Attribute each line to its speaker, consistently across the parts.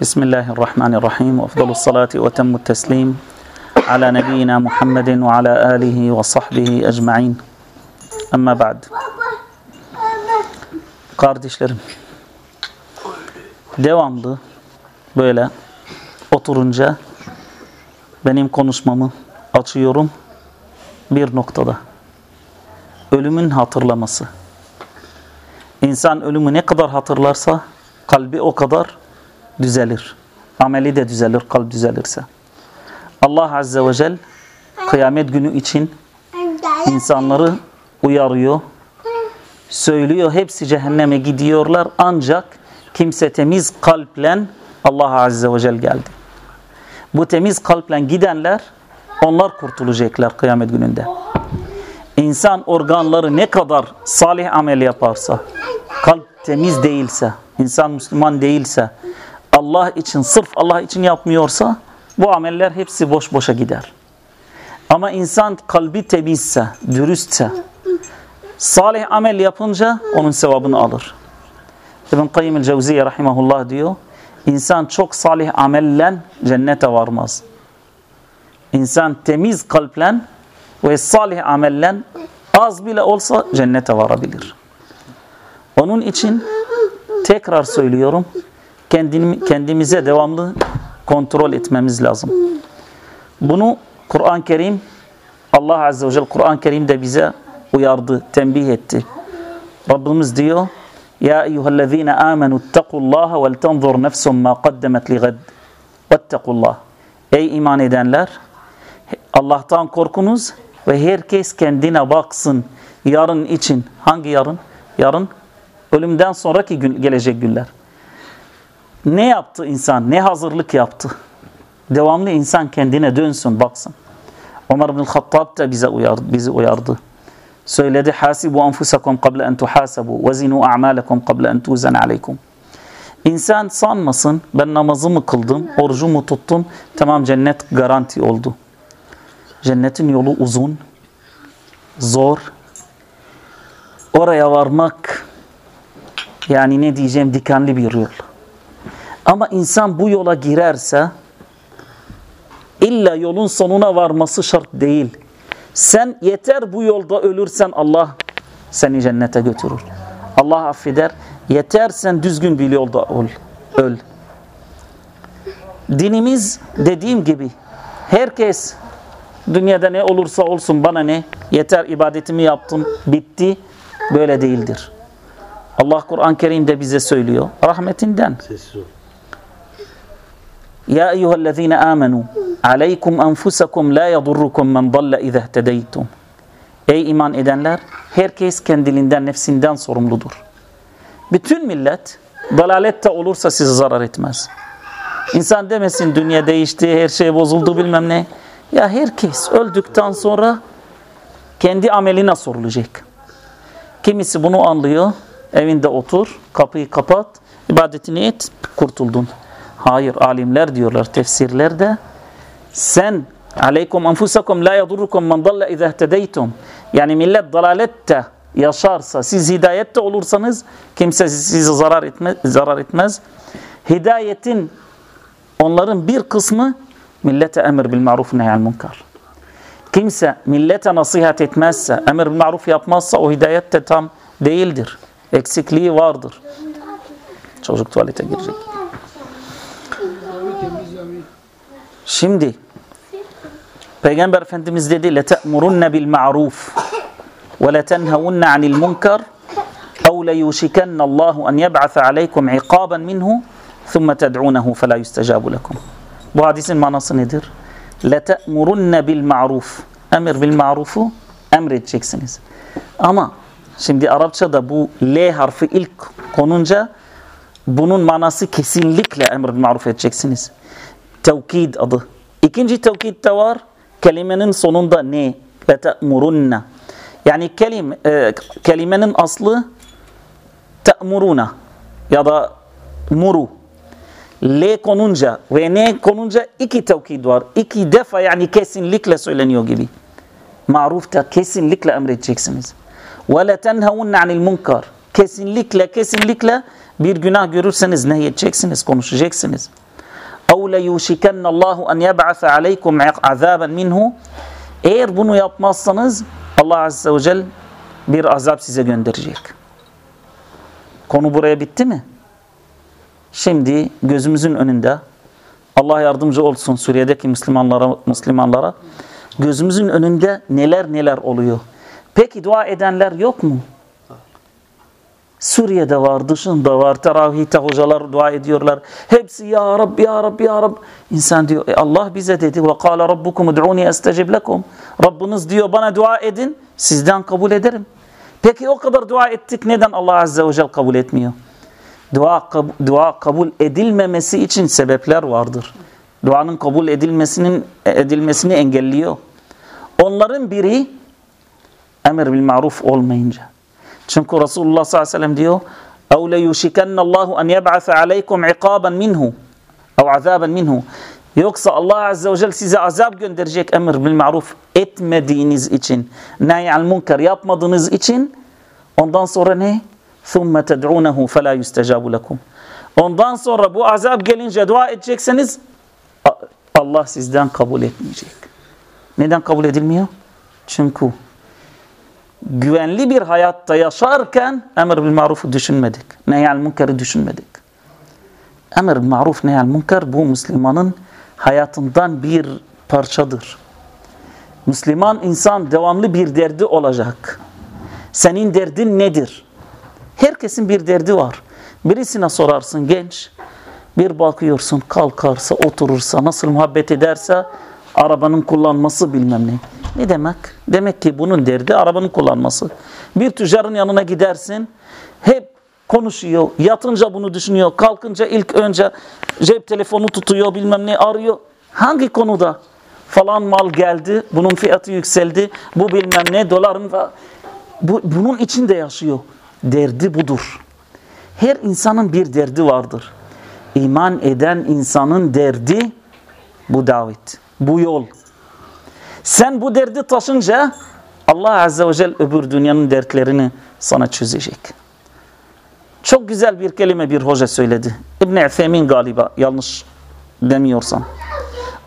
Speaker 1: بسم الله الرحمن الرحيم وأفضل الصلاة وتم التسليم على نبينا محمد وعلى آله وصحبه أجمعين أما بعد Kardeşlerim devamlı böyle oturunca benim konuşmamı açıyorum bir noktada. Ölümün hatırlaması. İnsan ölümü ne kadar hatırlarsa kalbi o kadar düzelir. Ameli de düzelir kalp düzelirse. Allah Azze ve Celle kıyamet günü için insanları uyarıyor. Söylüyor hepsi cehenneme gidiyorlar ancak kimse temiz kalple Allah Azze ve Celle geldi. Bu temiz kalple gidenler onlar kurtulacaklar kıyamet gününde. İnsan organları ne kadar salih amel yaparsa, kalp temiz değilse, insan Müslüman değilse, Allah için, sırf Allah için yapmıyorsa bu ameller hepsi boş boşa gider. Ama insan kalbi temizse, dürüstse, salih amel yapınca onun sevabını alır. İbn Kayyim el-Cevziye rahimahullah diyor, insan çok salih amelle cennete varmaz. İnsan temiz kalple ve salih amelle az bile olsa cennete varabilir. Onun için tekrar söylüyorum, kendimize devamlı kontrol etmemiz lazım. Bunu Kur'an-ı Kerim, Allah Azze ve Celle Kur'an-ı Kerim'de bize uyardı, tembih etti. Rabbimiz diyor, Ya eyyühellezine amenu ittakullaha vel tenzur nefsun ma qaddemet li gad. Vettekullah. Ey iman edenler, Allah'tan korkunuz ve herkes kendine baksın yarın için. Hangi yarın? Yarın ölümden sonraki gün, gelecek günler. Ne yaptı insan? Ne hazırlık yaptı? Devamlı insan kendine dönsün, baksın. Ömer bin Hattab da bize uyardı, bizi uyardı. Söyledi, hasibu anfusakum qabla en tuhasabu ve zinu a'malakum qabla en tuzan aleykum. İnsan sanmasın, ben namazımı kıldım, orucumu tuttum, tamam cennet garanti oldu. Cennetin yolu uzun, zor. Oraya varmak, yani ne diyeceğim, dikenli bir yol. Ama insan bu yola girerse illa yolun sonuna varması şart değil. Sen yeter bu yolda ölürsen Allah seni cennete götürür. Allah affeder. Yeter sen düzgün bir yolda ol, öl. Dinimiz dediğim gibi herkes dünyada ne olursa olsun bana ne yeter ibadetimi yaptım bitti böyle değildir. Allah Kur'an-ı Kerim'de bize söylüyor rahmetinden. Ya eyyühellezine amenu aleykum enfusakum la yadurrukum men dalle izah tedeytum. Ey iman edenler herkes kendiliğinden nefsinden sorumludur. Bütün millet dalalette olursa size zarar etmez. İnsan demesin dünya değişti, her şey bozuldu bilmem ne. Ya herkes öldükten sonra kendi ameline sorulacak. Kimisi bunu anlıyor, evinde otur, kapıyı kapat, ibadetini et, kurtuldun. Hayır, alimler diyorlar tefsirlerde. Sen aleykum enfusakum la yadurrukum men dalle izah tedeytum. Yani millet dalalette yaşarsa, siz hidayette olursanız kimse size zarar etmez. Zarar etmez. Hidayetin onların bir kısmı millete emir bil maruf nehyal munkar. Kimse millete nasihat etmezse, emir bil maruf yapmazsa o hidayette tam değildir. Eksikliği vardır. Çocuk tuvalete girecek. Şimdi Peygamber Efendimiz dedi لَتَأْمُرُنَّ بِالْمَعْرُوفِ وَلَتَنْهَوُنَّ عَنِ الْمُنْكَرِ اَوْ لَيُوشِكَنَّ اللّٰهُ أَنْ يَبْعَثَ عَلَيْكُمْ عِقَابًا مِنْهُ ثُمَّ تَدْعُونَهُ فَلَا يُسْتَجَابُ لَكُمْ Bu hadisin manası nedir? لَتَأْمُرُنَّ بِالْمَعْرُوفِ Emir bil marufu emredeceksiniz. Ama şimdi Arapçada bu L harfi ilk konunca bunun manası kesinlikle emir bil maruf edeceksiniz. Tevkid adı. İkinci tevkid de var. Kelimenin sonunda ne? Lete'murunna. Yani kelim, e, kelimenin aslı te'muruna ya da muru. L konunca ve ne konunca iki tevkid var. İki defa yani kesinlikle söyleniyor gibi. Marufta kesinlikle emredeceksiniz. Ve le tenhavunne anil munkar. Kesinlikle kesinlikle bir günah görürseniz ne edeceksiniz, konuşacaksınız. اَوْ لَيُوشِكَنَّ اللّٰهُ اَنْ يَبْعَثَ عَلَيْكُمْ عَذَابًا minhu Eğer bunu yapmazsanız Allah Azze ve Celle bir azap size gönderecek. Konu buraya bitti mi? Şimdi gözümüzün önünde Allah yardımcı olsun Suriye'deki Müslümanlara, Müslümanlara gözümüzün önünde neler neler oluyor. Peki dua edenler yok mu? Suriye'de var, dışında var, teravihte hocalar dua ediyorlar. Hepsi ya Rab, ya Rab, ya Rab. İnsan diyor, e Allah bize dedi. Ve kâle rabbukum ud'uni estecib lekum. Rabbiniz diyor bana dua edin, sizden kabul ederim. Peki o kadar dua ettik, neden Allah Azze ve Celle kabul etmiyor? Dua, kab dua kabul edilmemesi için sebepler vardır. Duanın kabul edilmesinin edilmesini engelliyor. Onların biri emir bil maruf olmayınca. Çünkü Resulullah sallallahu aleyhi ve sellem diyor اَوْ لَيُشِكَنَّ اللّٰهُ اَنْ يَبْعَثَ عَلَيْكُمْ عِقَابًا minhu اَوْ عَذَابًا minhu Yoksa Allah Azze ve Celle size azap gönderecek emir bil maruf etmediğiniz için, nehy'al münker yapmadığınız için ondan sonra ne? ثُمَّ تَدْعُونَهُ فَلَا يُسْتَجَابُ لَكُمْ Ondan sonra bu azap gelince dua edecekseniz Allah sizden kabul etmeyecek. Neden kabul edilmiyor? Çünkü güvenli bir hayatta yaşarken emir bil marufu düşünmedik. Nehyal münkeri düşünmedik. Emir bil maruf nehyal münker bu Müslümanın hayatından bir parçadır. Müslüman insan devamlı bir derdi olacak. Senin derdin nedir? Herkesin bir derdi var. Birisine sorarsın genç. Bir bakıyorsun kalkarsa, oturursa, nasıl muhabbet ederse arabanın kullanması bilmem ne. Ne demek? Demek ki bunun derdi arabanın kullanması. Bir tüccarın yanına gidersin. Hep konuşuyor. Yatınca bunu düşünüyor. Kalkınca ilk önce cep telefonu tutuyor bilmem ne arıyor. Hangi konuda? Falan mal geldi. Bunun fiyatı yükseldi. Bu bilmem ne doların bu, bunun içinde yaşıyor. Derdi budur. Her insanın bir derdi vardır. İman eden insanın derdi bu davet, bu yol. Sen bu derdi taşınca Allah Azze ve Celle öbür dünyanın dertlerini sana çözecek. Çok güzel bir kelime bir hoca söyledi. İbn-i Efemin galiba yanlış demiyorsam.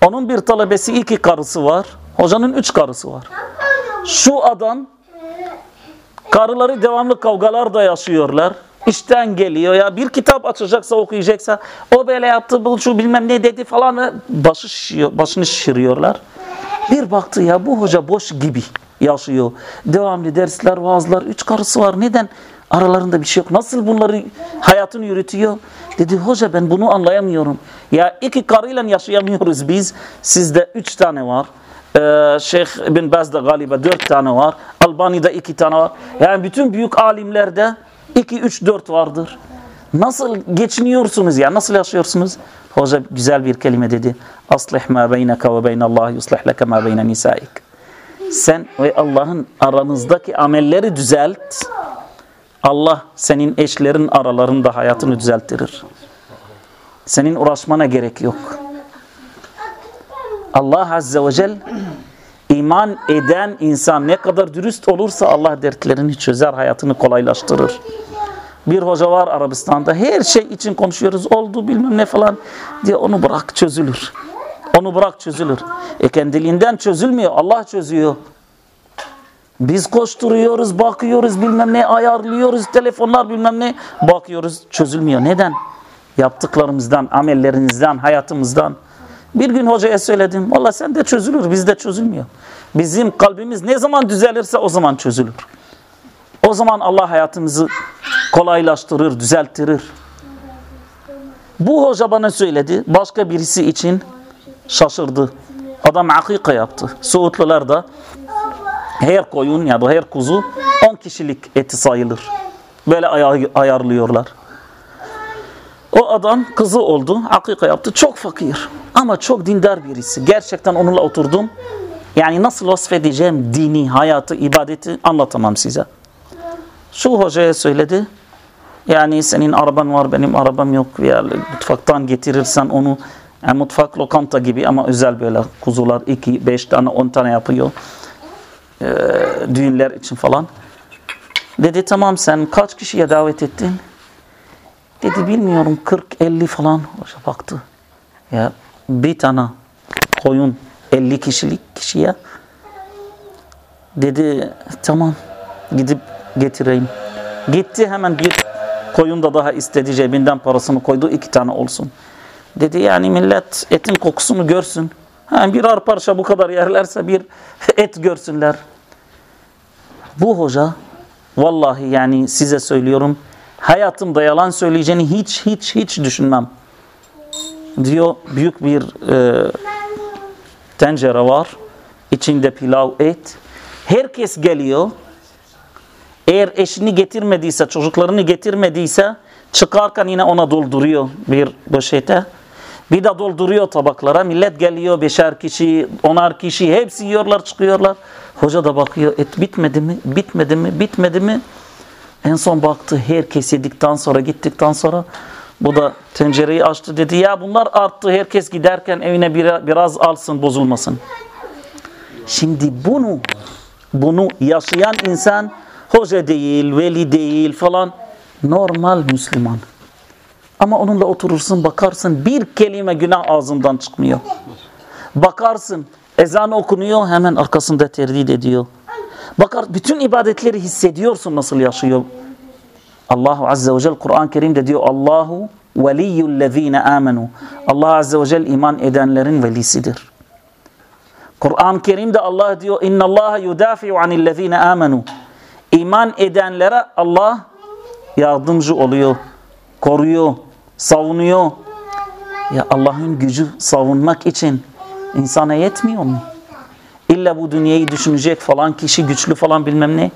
Speaker 1: Onun bir talebesi iki karısı var. Hocanın üç karısı var. Şu adam karıları devamlı kavgalarda yaşıyorlar. İşten geliyor ya bir kitap açacaksa okuyacaksa o böyle yaptı bu şu bilmem ne dedi falan başı şişiyor, başını şişiriyorlar. Bir baktı ya bu hoca boş gibi yaşıyor. Devamlı dersler, vaazlar, üç karısı var. Neden? Aralarında bir şey yok. Nasıl bunları hayatını yürütüyor? Dedi hoca ben bunu anlayamıyorum. Ya iki karıyla yaşayamıyoruz biz. Sizde üç tane var. Ee, Şeyh bin Baz'da galiba dört tane var. Albani'de iki tane var. Yani bütün büyük alimlerde iki, üç, dört vardır. Nasıl geçiniyorsunuz ya? Nasıl yaşıyorsunuz? Hoca güzel bir kelime dedi. Aslih ma beyneke ve beynallah yuslih leke ma beyne nisaik. Sen ve Allah'ın aranızdaki amelleri düzelt. Allah senin eşlerin aralarında hayatını düzelttirir. Senin uğraşmana gerek yok. Allah Azze ve Celle iman eden insan ne kadar dürüst olursa Allah dertlerini çözer, hayatını kolaylaştırır. Bir hoca var Arabistan'da her şey için konuşuyoruz oldu bilmem ne falan diye onu bırak çözülür. Onu bırak çözülür. E kendiliğinden çözülmüyor Allah çözüyor. Biz koşturuyoruz, bakıyoruz, bilmem ne ayarlıyoruz, telefonlar bilmem ne bakıyoruz, çözülmüyor. Neden? Yaptıklarımızdan, amellerinizden, hayatımızdan. Bir gün hocaya söyledim, valla sen de çözülür, bizde çözülmüyor. Bizim kalbimiz ne zaman düzelirse o zaman çözülür. O zaman Allah hayatımızı kolaylaştırır, düzelttirir. Bu hoca bana söyledi, başka birisi için şaşırdı. Adam akika yaptı. Suudlular da her koyun ya da her kuzu 10 kişilik eti sayılır. Böyle ay ayarlıyorlar. O adam kızı oldu, akika yaptı. Çok fakir ama çok dindar birisi. Gerçekten onunla oturdum. Yani nasıl vasfedeceğim dini, hayatı, ibadeti anlatamam size. Şu hocaya söyledi. Yani senin araban var, benim arabam yok. Ya mutfaktan getirirsen onu yani mutfak lokanta gibi ama özel böyle kuzular 2, 5 tane, 10 tane yapıyor. Ee, düğünler için falan. Dedi tamam sen kaç kişiye davet ettin? Dedi bilmiyorum 40-50 falan. Hoca baktı. Ya bir tane koyun 50 kişilik kişiye dedi tamam gidip getireyim. Gitti hemen bir koyun da daha istedi cebinden parasını koydu iki tane olsun. Dedi yani millet etin kokusunu görsün. Ha, birer parça bu kadar yerlerse bir et görsünler. Bu hoca vallahi yani size söylüyorum hayatımda yalan söyleyeceğini hiç hiç hiç düşünmem. Diyor büyük bir e, tencere var. içinde pilav et. Herkes geliyor. Eğer eşini getirmediyse, çocuklarını getirmediyse çıkarken yine ona dolduruyor bir poşete. Bir de dolduruyor tabaklara. Millet geliyor beşer kişi, onar kişi hepsi yiyorlar çıkıyorlar. Hoca da bakıyor et bitmedi mi, bitmedi mi, bitmedi mi? En son baktı herkes yedikten sonra gittikten sonra bu da tencereyi açtı dedi ya bunlar arttı herkes giderken evine biraz alsın bozulmasın. Şimdi bunu bunu yaşayan insan hoca değil, veli değil falan normal Müslüman. Ama onunla oturursun bakarsın bir kelime günah ağzından çıkmıyor. Bakarsın ezan okunuyor hemen arkasında terdit ediyor. Bakar bütün ibadetleri hissediyorsun nasıl yaşıyor. Allahu Azze ve Celle Kur'an-ı Kerim'de diyor Allahu veliyyullezine amenu. Allah Azze ve Celle iman edenlerin velisidir. Kur'an-ı Kerim'de Allah diyor inna Allah yudafi'u anillezine amenu. İman edenlere Allah yardımcı oluyor, koruyor, savunuyor. Ya Allah'ın gücü savunmak için insana yetmiyor mu? İlla bu dünyayı düşünecek falan kişi güçlü falan bilmem ne.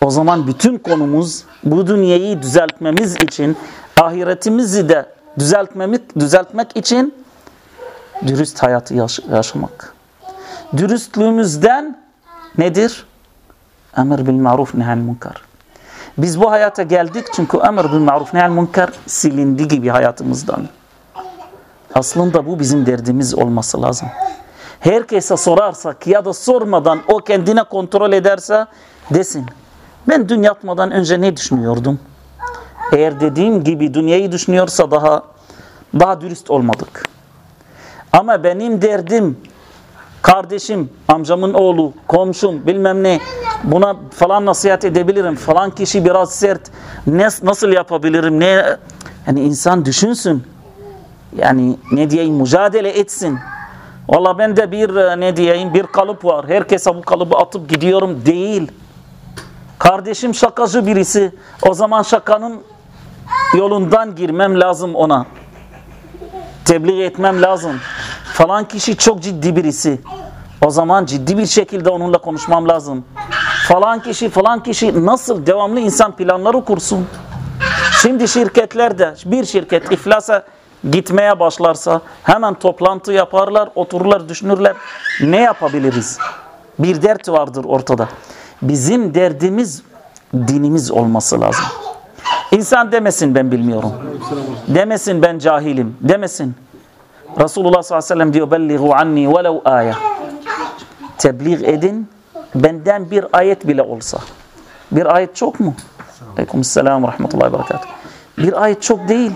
Speaker 1: O zaman bütün konumuz bu dünyayı düzeltmemiz için ahiretimizi de düzeltmemek, düzeltmek için dürüst hayatı yaş yaşamak. Dürüstlüğümüzden nedir? Emir bil maruf nehal munkar. Biz bu hayata geldik çünkü emir bil maruf nehal munkar silindi gibi hayatımızdan. Aslında bu bizim derdimiz olması lazım. Herkese sorarsak ya da sormadan o kendine kontrol ederse desin. Ben dün yatmadan önce ne düşünüyordum? Eğer dediğim gibi dünyayı düşünüyorsa daha daha dürüst olmadık. Ama benim derdim kardeşim, amcamın oğlu, komşum bilmem ne buna falan nasihat edebilirim. Falan kişi biraz sert. Ne, nasıl yapabilirim? Ne yani insan düşünsün. Yani ne diyeyim mücadele etsin. Valla ben de bir ne diyeyim bir kalıp var. Herkese bu kalıbı atıp gidiyorum değil. Kardeşim şakacı birisi. O zaman şakanın yolundan girmem lazım ona. Tebliğ etmem lazım. Falan kişi çok ciddi birisi. O zaman ciddi bir şekilde onunla konuşmam lazım. Falan kişi falan kişi nasıl devamlı insan planları kursun. Şimdi şirketlerde bir şirket iflasa gitmeye başlarsa hemen toplantı yaparlar, otururlar, düşünürler. Ne yapabiliriz? Bir dert vardır ortada. Bizim derdimiz dinimiz olması lazım. İnsan demesin ben bilmiyorum. Demesin ben cahilim. Demesin. Resulullah sallallahu aleyhi ve sellem diyor belliğu anni velev aya. Tebliğ edin benden bir ayet bile olsa. Bir ayet çok mu? Aleykümselam ve rahmetullahi ve. Bir ayet çok değil.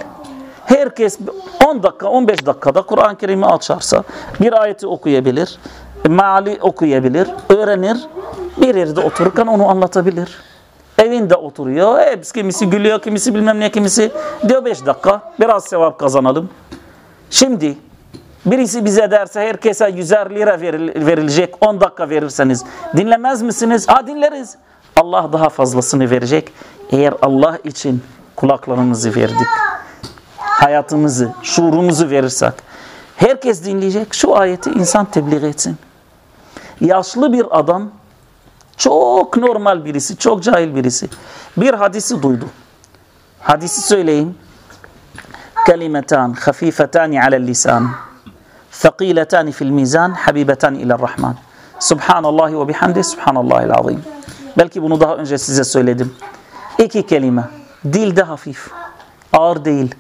Speaker 1: Herkes 10 dakika 15 dakikada Kur'an-ı Kerim'i açarsa bir ayeti okuyabilir. Meali okuyabilir, öğrenir. Bir yerde otururken onu anlatabilir. Evinde oturuyor. Hepsi kimisi gülüyor, kimisi bilmem ne, kimisi diyor 5 dakika biraz sevap kazanalım. Şimdi birisi bize derse herkese 100'er lira verilecek 10 dakika verirseniz dinlemez misiniz? Ha dinleriz. Allah daha fazlasını verecek. Eğer Allah için kulaklarımızı verdik. Hayatımızı, şuurumuzu verirsek. Herkes dinleyecek. Şu ayeti insan tebliğ etsin. Yaşlı bir adam çok normal birisi, çok cahil birisi. Bir hadisi duydu. Hadisi söyleyeyim. Kelimetan hafifetani alel lisan. Thaqiletani fil mizan, habibetani ila rahman. Subhanallah ve bihamdi, subhanallahil azim. Belki bunu daha önce size söyledim. İki kelime. Dilde hafif. Ağır değil.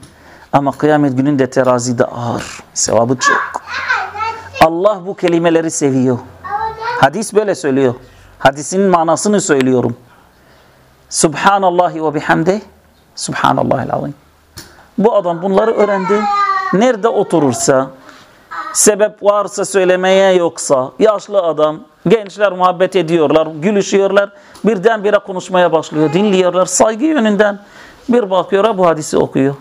Speaker 1: Ama kıyamet gününde terazide ağır. Sevabı çok. Allah bu kelimeleri seviyor. Hadis böyle söylüyor. Hadisin manasını söylüyorum. Subhanallah ve bihamdi. Subhanallahil azim. Bu adam bunları öğrendi. nerede oturursa, sebep varsa söylemeye yoksa, yaşlı adam, gençler muhabbet ediyorlar, gülüşüyorlar, birdenbire konuşmaya başlıyor, dinliyorlar, saygı yönünden bir bakıyor bu hadisi okuyor.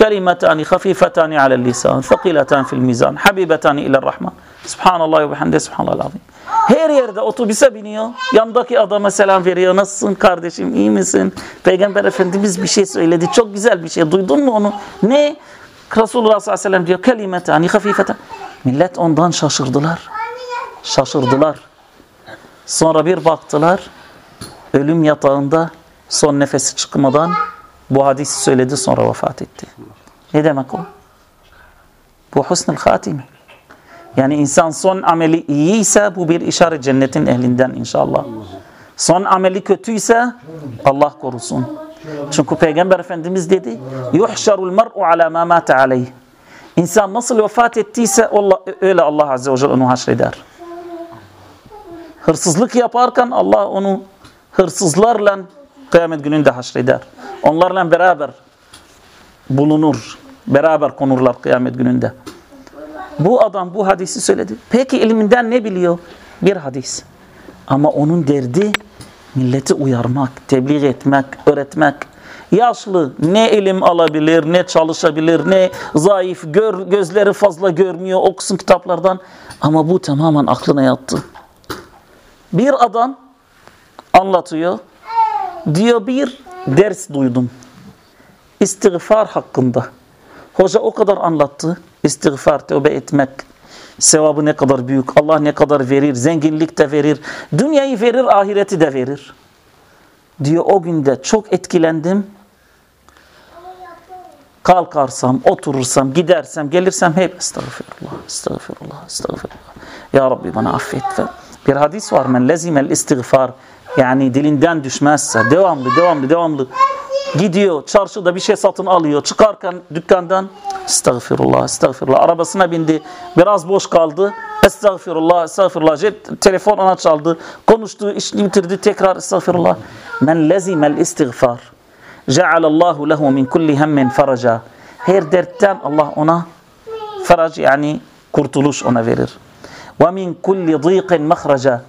Speaker 1: Kelimetani hafifetani alel lisan, thakiletan fil mizan, habibetani iler rahman. Subhanallah ve bihamde subhanallah azim. Her yerde otobüse biniyor. Yandaki adama selam veriyor. Nasılsın kardeşim? iyi misin? Peygamber Efendimiz bir şey söyledi. Çok güzel bir şey. Duydun mu onu? Ne? Resulullah sallallahu aleyhi ve sellem diyor. Kelimetani hafifeten. Millet ondan şaşırdılar. Şaşırdılar. Sonra bir baktılar. Ölüm yatağında son nefesi çıkmadan bu hadisi söyledi sonra vefat etti. Ne demek o? Bu husnul hatime. Yani insan son ameli iyiyse bu bir işaret cennetin ehlinden inşallah. Son ameli kötüyse Allah korusun. Çünkü Peygamber Efendimiz dedi yuhşarul mer'u ala ma mata aleyh. İnsan nasıl vefat ettiyse öyle Allah Azze ve Celle onu haşreder. Hırsızlık yaparken Allah onu hırsızlarla kıyamet gününde haşreder. Onlarla beraber bulunur. Beraber konurlar kıyamet gününde. Bu adam bu hadisi söyledi. Peki ilminden ne biliyor? Bir hadis. Ama onun derdi milleti uyarmak, tebliğ etmek, öğretmek. Yaşlı ne ilim alabilir, ne çalışabilir, ne zayıf, gör, gözleri fazla görmüyor, okusun kitaplardan. Ama bu tamamen aklına yattı. Bir adam anlatıyor. Diyor bir ders duydum. İstiğfar hakkında. Hoca o kadar anlattı. İstiğfar, tövbe etmek. Sevabı ne kadar büyük. Allah ne kadar verir. Zenginlik de verir. Dünyayı verir, ahireti de verir. Diyor o günde çok etkilendim. Kalkarsam, oturursam, gidersem, gelirsem hep estağfirullah, estağfirullah, estağfirullah. Ya Rabbi bana affet. Bir hadis var. Men lezimel istiğfar. Yani dilinden düşmezse devamlı, devamlı, devamlı gidiyor çarşıda bir şey satın alıyor. Çıkarken dükkandan estağfirullah, estağfirullah. Arabasına bindi. Biraz boş kaldı. Estağfirullah, estağfirullah. Jet, telefon ona çaldı. Konuştu, işini bitirdi. Tekrar estağfirullah. Men lezimel istiğfar. Cealallahu lehu min kulli hemmin faraca. Her dertten Allah ona farac yani kurtuluş ona verir. Ve min kulli dîqin mahraca.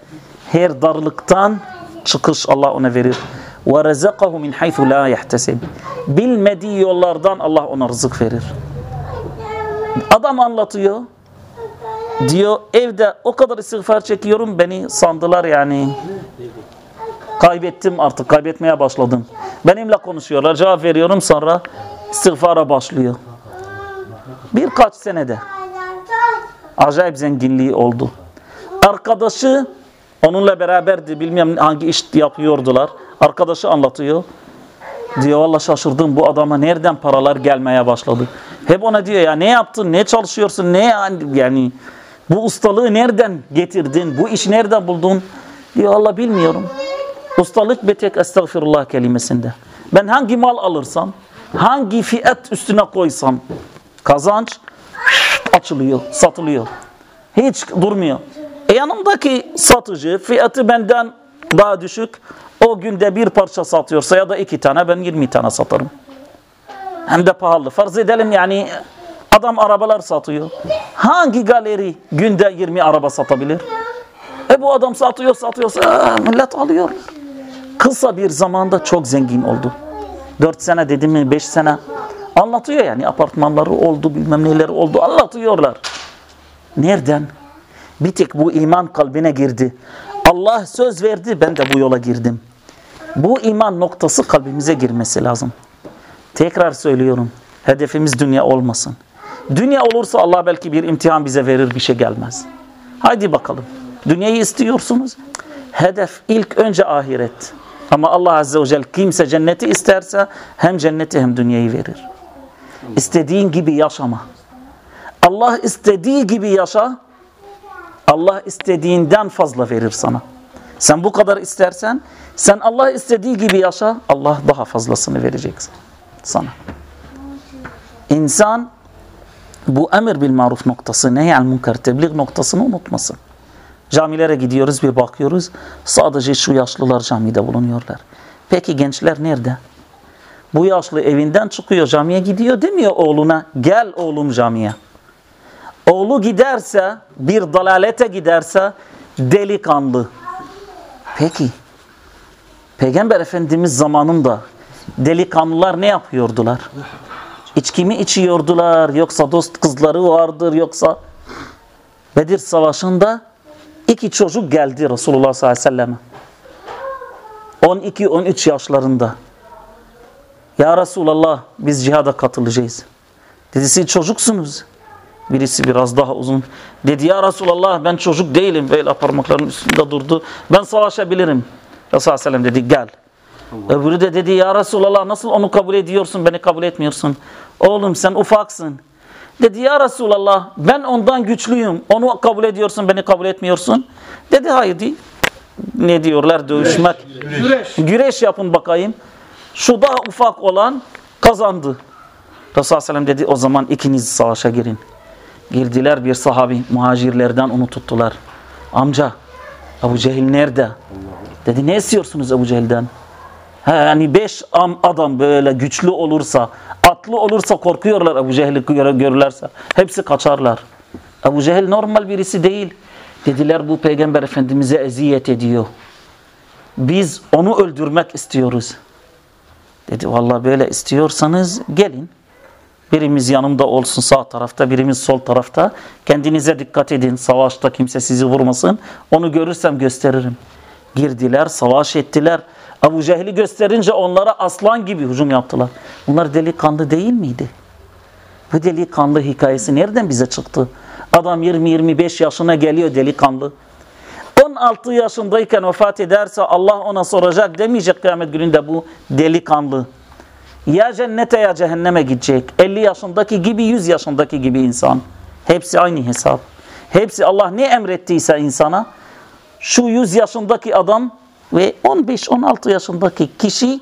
Speaker 1: Her darlıktan çıkış Allah ona verir. Ve rezakahu min haythu la yahtesib. Bilmediği yollardan Allah ona rızık verir. Adam anlatıyor. Diyor evde o kadar istiğfar çekiyorum beni sandılar yani. Kaybettim artık kaybetmeye başladım. Benimle konuşuyorlar cevap veriyorum sonra istiğfara başlıyor. Birkaç senede acayip zenginliği oldu. Arkadaşı onunla beraberdi bilmem hangi iş yapıyordular. Arkadaşı anlatıyor. Diyor valla şaşırdım bu adama nereden paralar gelmeye başladı. Hep ona diyor ya ne yaptın, ne çalışıyorsun, ne yani bu ustalığı nereden getirdin, bu işi nereden buldun? Diyor Allah bilmiyorum. Ustalık bir tek estağfirullah kelimesinde. Ben hangi mal alırsam, hangi fiyat üstüne koysam kazanç açılıyor, satılıyor. Hiç durmuyor. E yanımdaki satıcı fiyatı benden daha düşük. O günde bir parça satıyorsa ya da iki tane ben 20 tane satarım. Hem de pahalı. Farz edelim yani adam arabalar satıyor. Hangi galeri günde 20 araba satabilir? E bu adam satıyor satıyorsa millet alıyor. Kısa bir zamanda çok zengin oldu. 4 sene dedim mi 5 sene anlatıyor yani apartmanları oldu bilmem neler oldu anlatıyorlar. Nereden? Bir tek bu iman kalbine girdi. Allah söz verdi ben de bu yola girdim. Bu iman noktası kalbimize girmesi lazım. Tekrar söylüyorum. Hedefimiz dünya olmasın. Dünya olursa Allah belki bir imtihan bize verir bir şey gelmez. Haydi bakalım. Dünyayı istiyorsunuz. Hedef ilk önce ahiret. Ama Allah Azze ve Celle kimse cenneti isterse hem cenneti hem dünyayı verir. İstediğin gibi yaşama. Allah istediği gibi yaşa. Allah istediğinden fazla verir sana. Sen bu kadar istersen, sen Allah istediği gibi yaşa, Allah daha fazlasını verecek sana. İnsan bu emir bil maruf noktası, nehyal münker tebliğ noktasını unutmasın. Camilere gidiyoruz bir bakıyoruz, sadece şu yaşlılar camide bulunuyorlar. Peki gençler nerede? Bu yaşlı evinden çıkıyor camiye gidiyor demiyor oğluna gel oğlum camiye. Oğlu giderse bir dalalete giderse delikanlı. Peki Peygamber Efendimiz zamanında delikanlılar ne yapıyordular? İçki mi içiyordular yoksa dost kızları vardır yoksa Bedir Savaşı'nda iki çocuk geldi Resulullah sallallahu aleyhi ve selleme. 12-13 yaşlarında. Ya Resulallah biz cihada katılacağız. Dedi siz çocuksunuz. Birisi biraz daha uzun. Dedi ya Resulallah ben çocuk değilim. Böyle parmaklarının üstünde durdu. Ben savaşabilirim. Resulullah sellem dedi gel. Öbürü de dedi ya Resulallah nasıl onu kabul ediyorsun beni kabul etmiyorsun. Oğlum sen ufaksın. Dedi ya Resulallah ben ondan güçlüyüm. Onu kabul ediyorsun beni kabul etmiyorsun. Dedi hayır değil. Ne diyorlar dövüşmek. Güreş. Güreş yapın bakayım. Şu daha ufak olan kazandı. Resulullah sellem dedi o zaman ikiniz savaşa girin. Girdiler bir sahabi muhacirlerden onu tuttular. Amca Ebu Cehil nerede? Dedi ne istiyorsunuz Ebu Cehil'den? He, yani beş adam böyle güçlü olursa, atlı olursa korkuyorlar Ebu Cehil'i görürlerse. Hepsi kaçarlar. Ebu Cehil normal birisi değil. Dediler bu peygamber efendimize eziyet ediyor. Biz onu öldürmek istiyoruz. Dedi vallahi böyle istiyorsanız gelin. Birimiz yanımda olsun sağ tarafta, birimiz sol tarafta. Kendinize dikkat edin. Savaşta kimse sizi vurmasın. Onu görürsem gösteririm. Girdiler, savaş ettiler. Abu Cehil'i gösterince onlara aslan gibi hücum yaptılar. Bunlar delikanlı değil miydi? Bu delikanlı hikayesi nereden bize çıktı? Adam 20-25 yaşına geliyor delikanlı. 16 yaşındayken vefat ederse Allah ona soracak demeyecek kıyamet gününde bu delikanlı. Ya cennete ya cehenneme gidecek. 50 yaşındaki gibi 100 yaşındaki gibi insan. Hepsi aynı hesap. Hepsi Allah ne emrettiyse insana şu 100 yaşındaki adam ve 15-16 yaşındaki kişi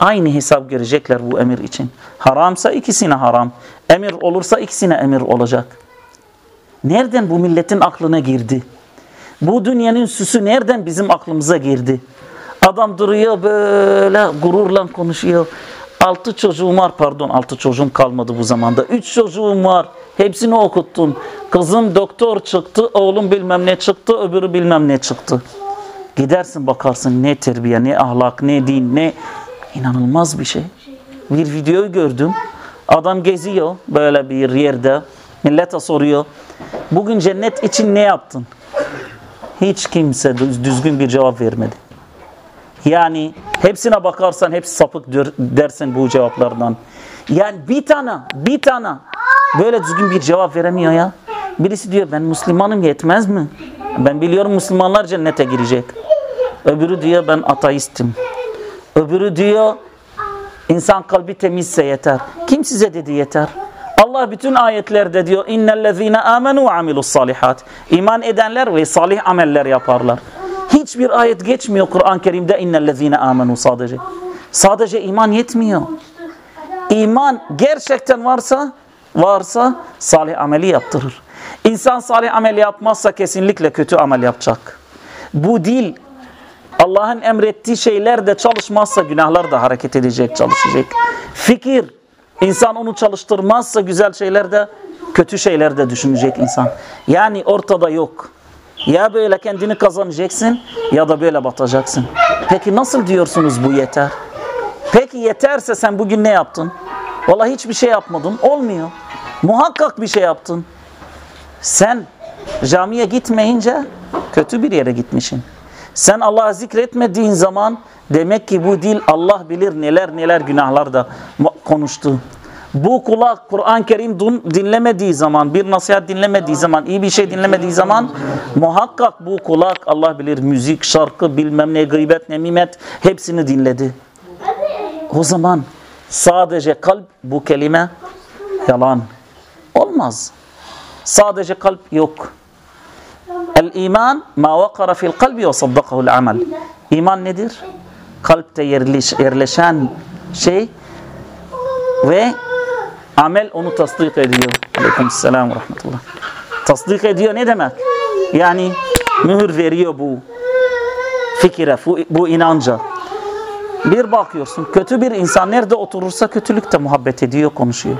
Speaker 1: aynı hesap görecekler bu emir için. Haramsa ikisine haram. Emir olursa ikisine emir olacak. Nereden bu milletin aklına girdi? Bu dünyanın süsü nereden bizim aklımıza girdi? Adam duruyor böyle gururla konuşuyor. Altı çocuğum var pardon altı çocuğum kalmadı bu zamanda. Üç çocuğum var. Hepsini okuttum. Kızım doktor çıktı, oğlum bilmem ne çıktı, öbürü bilmem ne çıktı. Gidersin bakarsın ne terbiye, ne ahlak, ne din, ne inanılmaz bir şey. Bir videoyu gördüm. Adam geziyor böyle bir yerde. Millete soruyor. Bugün cennet için ne yaptın? Hiç kimse düzgün bir cevap vermedi. Yani hepsine bakarsan hepsi sapık dersin bu cevaplardan. Yani bir tane, bir tane böyle düzgün bir cevap veremiyor ya. Birisi diyor ben Müslümanım yetmez mi? Ben biliyorum Müslümanlar cennete girecek. Öbürü diyor ben ateistim. Öbürü diyor insan kalbi temizse yeter. Kim size dedi yeter? Allah bütün ayetlerde diyor innellezine amenu amilus salihat. İman edenler ve salih ameller yaparlar. Hiçbir ayet geçmiyor Kur'an-ı Kerim'de innellezine amenu sadece. Sadece iman yetmiyor. İman gerçekten varsa varsa salih ameli yaptırır. İnsan salih amel yapmazsa kesinlikle kötü amel yapacak. Bu dil Allah'ın emrettiği şeyler de çalışmazsa günahlar da hareket edecek, çalışacak. Fikir, insan onu çalıştırmazsa güzel şeyler de, kötü şeyler de düşünecek insan. Yani ortada yok. Ya böyle kendini kazanacaksın ya da böyle batacaksın. Peki nasıl diyorsunuz bu yeter? Peki yeterse sen bugün ne yaptın? Vallahi hiçbir şey yapmadın. Olmuyor. Muhakkak bir şey yaptın. Sen camiye gitmeyince kötü bir yere gitmişsin. Sen Allah'ı zikretmediğin zaman demek ki bu dil Allah bilir neler neler günahlar da konuştu. Bu kulak Kur'an-ı Kerim dinlemediği zaman, bir nasihat dinlemediği zaman, iyi bir şey dinlemediği zaman muhakkak bu kulak Allah bilir müzik, şarkı, bilmem ne, gıybet, nemimet hepsini dinledi. O zaman sadece kalp bu kelime yalan. Olmaz. Sadece kalp yok. El iman ma vakara fil kalbi ve saddakahu'l amel. İman nedir? Kalpte yerleşen şey ve amel onu tasdik ediyor. Aleykümselam ve rahmetullah. Tasdik ediyor ne demek? Yani mühür veriyor bu fikire, bu, bu inanca. Bir bakıyorsun kötü bir insan nerede oturursa kötülükte muhabbet ediyor, konuşuyor.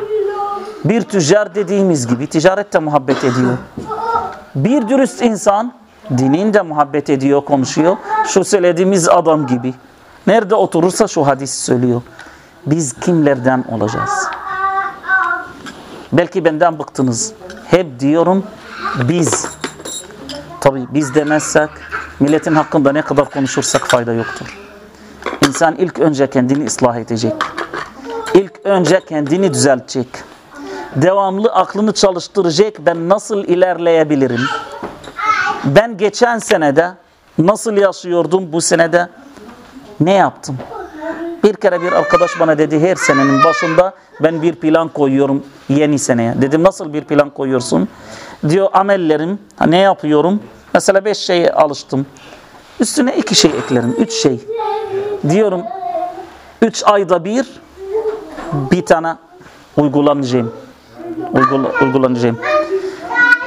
Speaker 1: Bir tüccar dediğimiz gibi ticarette muhabbet ediyor. Bir dürüst insan dininde muhabbet ediyor, konuşuyor. Şu söylediğimiz adam gibi. Nerede oturursa şu hadis söylüyor. Biz kimlerden olacağız? Belki benden bıktınız. Hep diyorum biz. Tabi biz demezsek milletin hakkında ne kadar konuşursak fayda yoktur. İnsan ilk önce kendini ıslah edecek. İlk önce kendini düzeltecek. Devamlı aklını çalıştıracak. Ben nasıl ilerleyebilirim? Ben geçen senede nasıl yaşıyordum bu senede? Ne yaptım? Bir kere bir arkadaş bana dedi her senenin başında ben bir plan koyuyorum yeni seneye. Dedim nasıl bir plan koyuyorsun? Diyor amellerim ne yapıyorum? Mesela beş şeye alıştım. Üstüne iki şey eklerim. Üç şey. Diyorum üç ayda bir bir tane uygulanacağım. Uygula, uygulanacağım.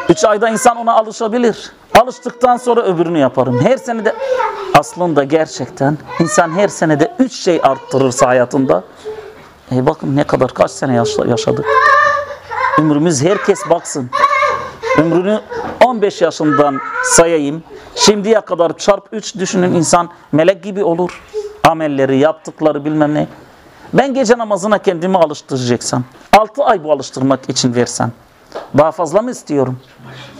Speaker 1: Üç ayda insan ona alışabilir. Alıştıktan sonra öbürünü yaparım. Her senede aslında gerçekten insan her senede üç şey arttırırsa hayatında e bakın ne kadar kaç sene yaşadık. Ömrümüz herkes baksın. Ömrünü 15 yaşından sayayım. Şimdiye kadar çarp 3 düşünün insan melek gibi olur. Amelleri, yaptıkları bilmem ne. Ben gece namazına kendimi alıştıracaksam 6 ay bu alıştırmak için versen daha fazla mı istiyorum?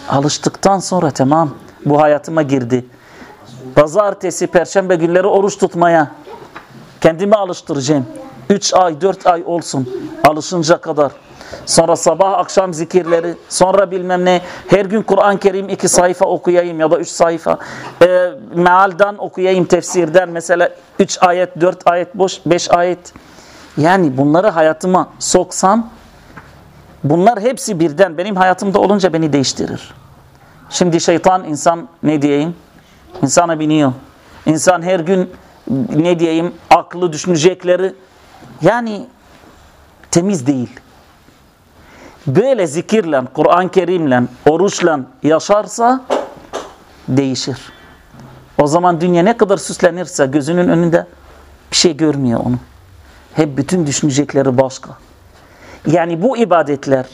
Speaker 1: Alıştıktan sonra tamam bu hayatıma girdi. Pazartesi, perşembe günleri oruç tutmaya kendimi alıştıracağım. 3 ay, 4 ay olsun alışınca kadar. Sonra sabah akşam zikirleri, sonra bilmem ne, her gün Kur'an-ı Kerim iki sayfa okuyayım ya da üç sayfa. E, mealdan okuyayım tefsirden mesela üç ayet, dört ayet, boş, beş ayet. Yani bunları hayatıma soksam bunlar hepsi birden benim hayatımda olunca beni değiştirir. Şimdi şeytan insan ne diyeyim? İnsana biniyor. İnsan her gün ne diyeyim aklı düşünecekleri yani temiz değil. Böyle zikirle, Kur'an-ı Kerim'le, oruçla yaşarsa değişir. O zaman dünya ne kadar süslenirse gözünün önünde bir şey görmüyor onu. Hep bütün düşünecekleri başka. Yani bu ibadetler,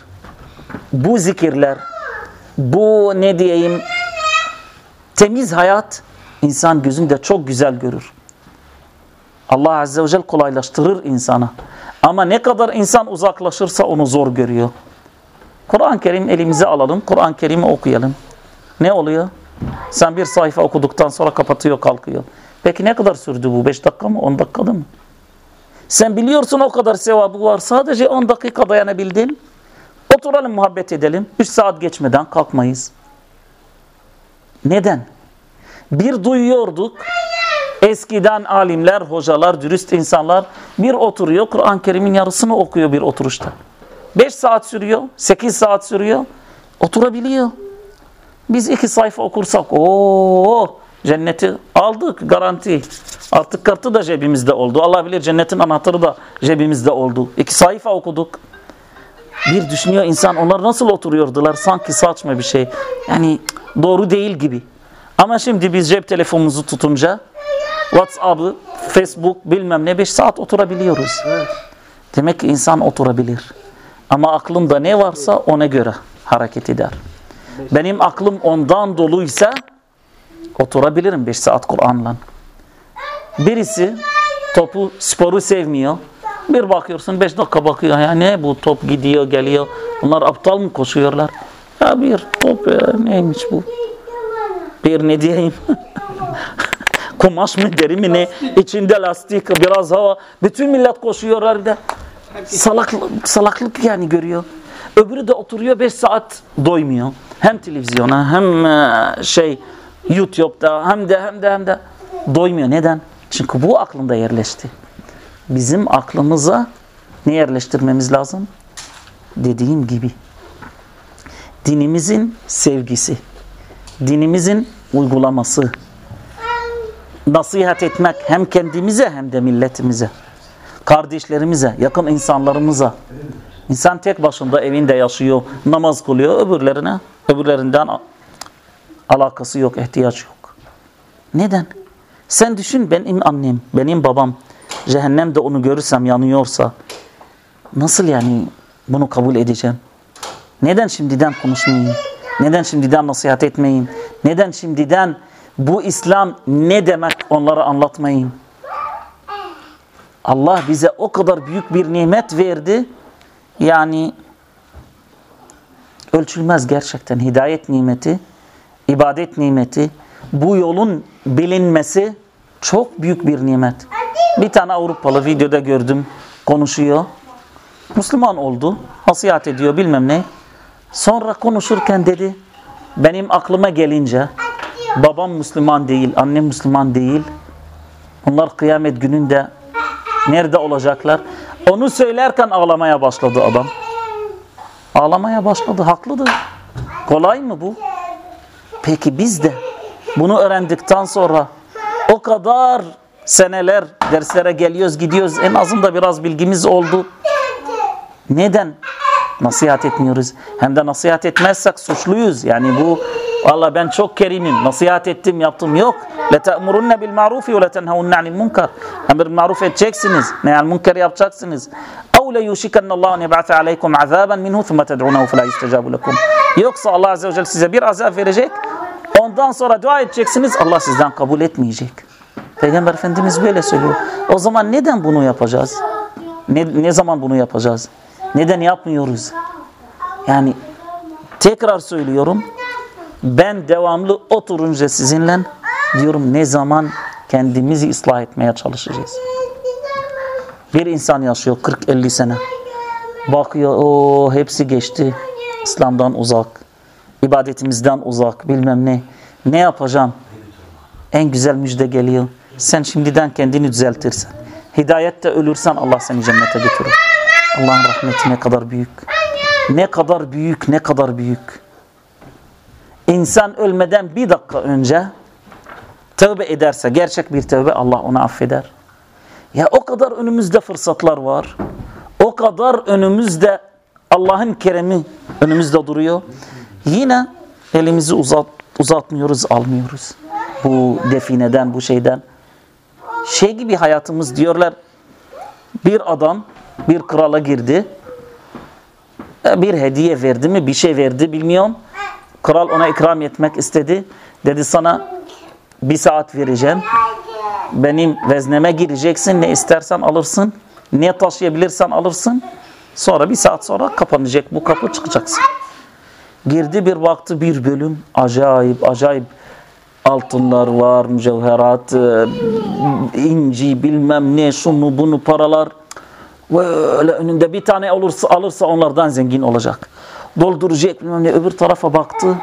Speaker 1: bu zikirler, bu ne diyeyim temiz hayat insan gözünde çok güzel görür. Allah Azze ve Celle kolaylaştırır insana. Ama ne kadar insan uzaklaşırsa onu zor görüyor. Kur'an-ı Kerim elimize alalım, Kur'an-ı Kerim'i okuyalım. Ne oluyor? Sen bir sayfa okuduktan sonra kapatıyor, kalkıyor. Peki ne kadar sürdü bu? 5 dakika mı? 10 dakikada mı? Sen biliyorsun o kadar sevabı var. Sadece 10 dakika dayanabildin. Oturalım muhabbet edelim. 3 saat geçmeden kalkmayız. Neden? Bir duyuyorduk. Eskiden alimler, hocalar, dürüst insanlar bir oturuyor. Kur'an-ı Kerim'in yarısını okuyor bir oturuşta. 5 saat sürüyor, 8 saat sürüyor. Oturabiliyor. Biz iki sayfa okursak o cenneti aldık garanti. Artık kartı da cebimizde oldu. Allah bilir cennetin anahtarı da cebimizde oldu. İki sayfa okuduk. Bir düşünüyor insan onlar nasıl oturuyordular sanki saçma bir şey. Yani doğru değil gibi. Ama şimdi biz cep telefonumuzu tutunca WhatsApp'ı, Facebook bilmem ne 5 saat oturabiliyoruz. Evet. Demek ki insan oturabilir. Ama aklımda ne varsa ona göre hareket eder. Benim aklım ondan doluysa oturabilirim 5 saat Kur'an'la. Birisi topu, sporu sevmiyor. Bir bakıyorsun 5 dakika bakıyor. Ya ne bu top gidiyor geliyor. Bunlar aptal mı koşuyorlar? Ya bir top ya, neymiş bu? Bir ne diyeyim? Kumaş mı deri mi ne? İçinde lastik biraz hava. Bütün millet koşuyorlar da. Salaklık, salaklık yani görüyor. Öbürü de oturuyor 5 saat doymuyor. Hem televizyona hem e, şey YouTube'da hem de hem de hem de doymuyor. Neden? Çünkü bu aklında yerleşti. Bizim aklımıza ne yerleştirmemiz lazım? Dediğim gibi. Dinimizin sevgisi, dinimizin uygulaması, nasihat etmek hem kendimize hem de milletimize kardeşlerimize, yakın insanlarımıza. İnsan tek başında evinde yaşıyor, namaz kılıyor, öbürlerine, öbürlerinden alakası yok, ihtiyaç yok. Neden? Sen düşün benim annem, benim babam cehennemde onu görürsem yanıyorsa nasıl yani bunu kabul edeceğim? Neden şimdiden konuşmayayım? Neden şimdiden nasihat etmeyeyim? Neden şimdiden bu İslam ne demek onlara anlatmayayım? Allah bize o kadar büyük bir nimet verdi. Yani ölçülmez gerçekten hidayet nimeti, ibadet nimeti, bu yolun bilinmesi çok büyük bir nimet. Bir tane Avrupalı videoda gördüm konuşuyor. Müslüman oldu, nasihat ediyor bilmem ne. Sonra konuşurken dedi, benim aklıma gelince babam Müslüman değil, annem Müslüman değil. Onlar kıyamet gününde nerede olacaklar? Onu söylerken ağlamaya başladı adam. Ağlamaya başladı, haklıdır. Kolay mı bu? Peki biz de bunu öğrendikten sonra o kadar seneler derslere geliyoruz gidiyoruz en azında biraz bilgimiz oldu. Neden nasihat etmiyoruz? Hem de nasihat etmezsek suçluyuz. Yani bu valla ben çok kerimim. Nasihat ettim yaptım. Yok. لَتَأْمُرُنَّ بِالْمَعْرُوفِ وَلَتَنْهَوُنَّ عَنِ الْمُنْكَرِ Emir maruf edeceksiniz. Nehal münker yapacaksınız. اَوْ لَيُوشِكَنَّ اللّٰهُ نَبْعَثَ عَلَيْكُمْ عَذَابًا مِنْهُ ثُمَّ تَدْعُونَهُ فَلَا يُسْتَجَابُ لَكُمْ Yoksa Allah Azze ve Celle size bir azap verecek. Ondan sonra dua edeceksiniz. Allah sizden kabul etmeyecek. Peygamber Efendimiz böyle söylüyor. O zaman neden bunu yapacağız? Ne, ne zaman bunu yapacağız? Neden yapmıyoruz? Yani tekrar söylüyorum. Ben devamlı oturunca sizinle diyorum ne zaman kendimizi ıslah etmeye çalışacağız. Bir insan yaşıyor 40-50 sene. Bakıyor o hepsi geçti. İslam'dan uzak. ibadetimizden uzak bilmem ne. Ne yapacağım? En güzel müjde geliyor. Sen şimdiden kendini düzeltirsen. Hidayette ölürsen Allah seni cennete götürür. Allah'ın rahmeti ne kadar büyük. Ne kadar büyük, ne kadar büyük. İnsan ölmeden bir dakika önce tövbe ederse, gerçek bir tövbe Allah onu affeder. Ya o kadar önümüzde fırsatlar var. O kadar önümüzde Allah'ın keremi önümüzde duruyor. Yine elimizi uzat, uzatmıyoruz, almıyoruz. Bu defineden, bu şeyden. Şey gibi hayatımız diyorlar. Bir adam bir krala girdi. Bir hediye verdi mi, bir şey verdi bilmiyorum. Kral ona ikram etmek istedi. Dedi sana bir saat vereceğim. Benim vezneme gireceksin. Ne istersen alırsın. Ne taşıyabilirsen alırsın. Sonra bir saat sonra kapanacak bu kapı çıkacaksın. Girdi bir baktı bir bölüm acayip acayip altınlar var, mücevherat, e, inci bilmem ne şunu bunu paralar. Böyle önünde bir tane olursa alırsa onlardan zengin olacak. Dolduracak bilmem ne öbür tarafa baktı.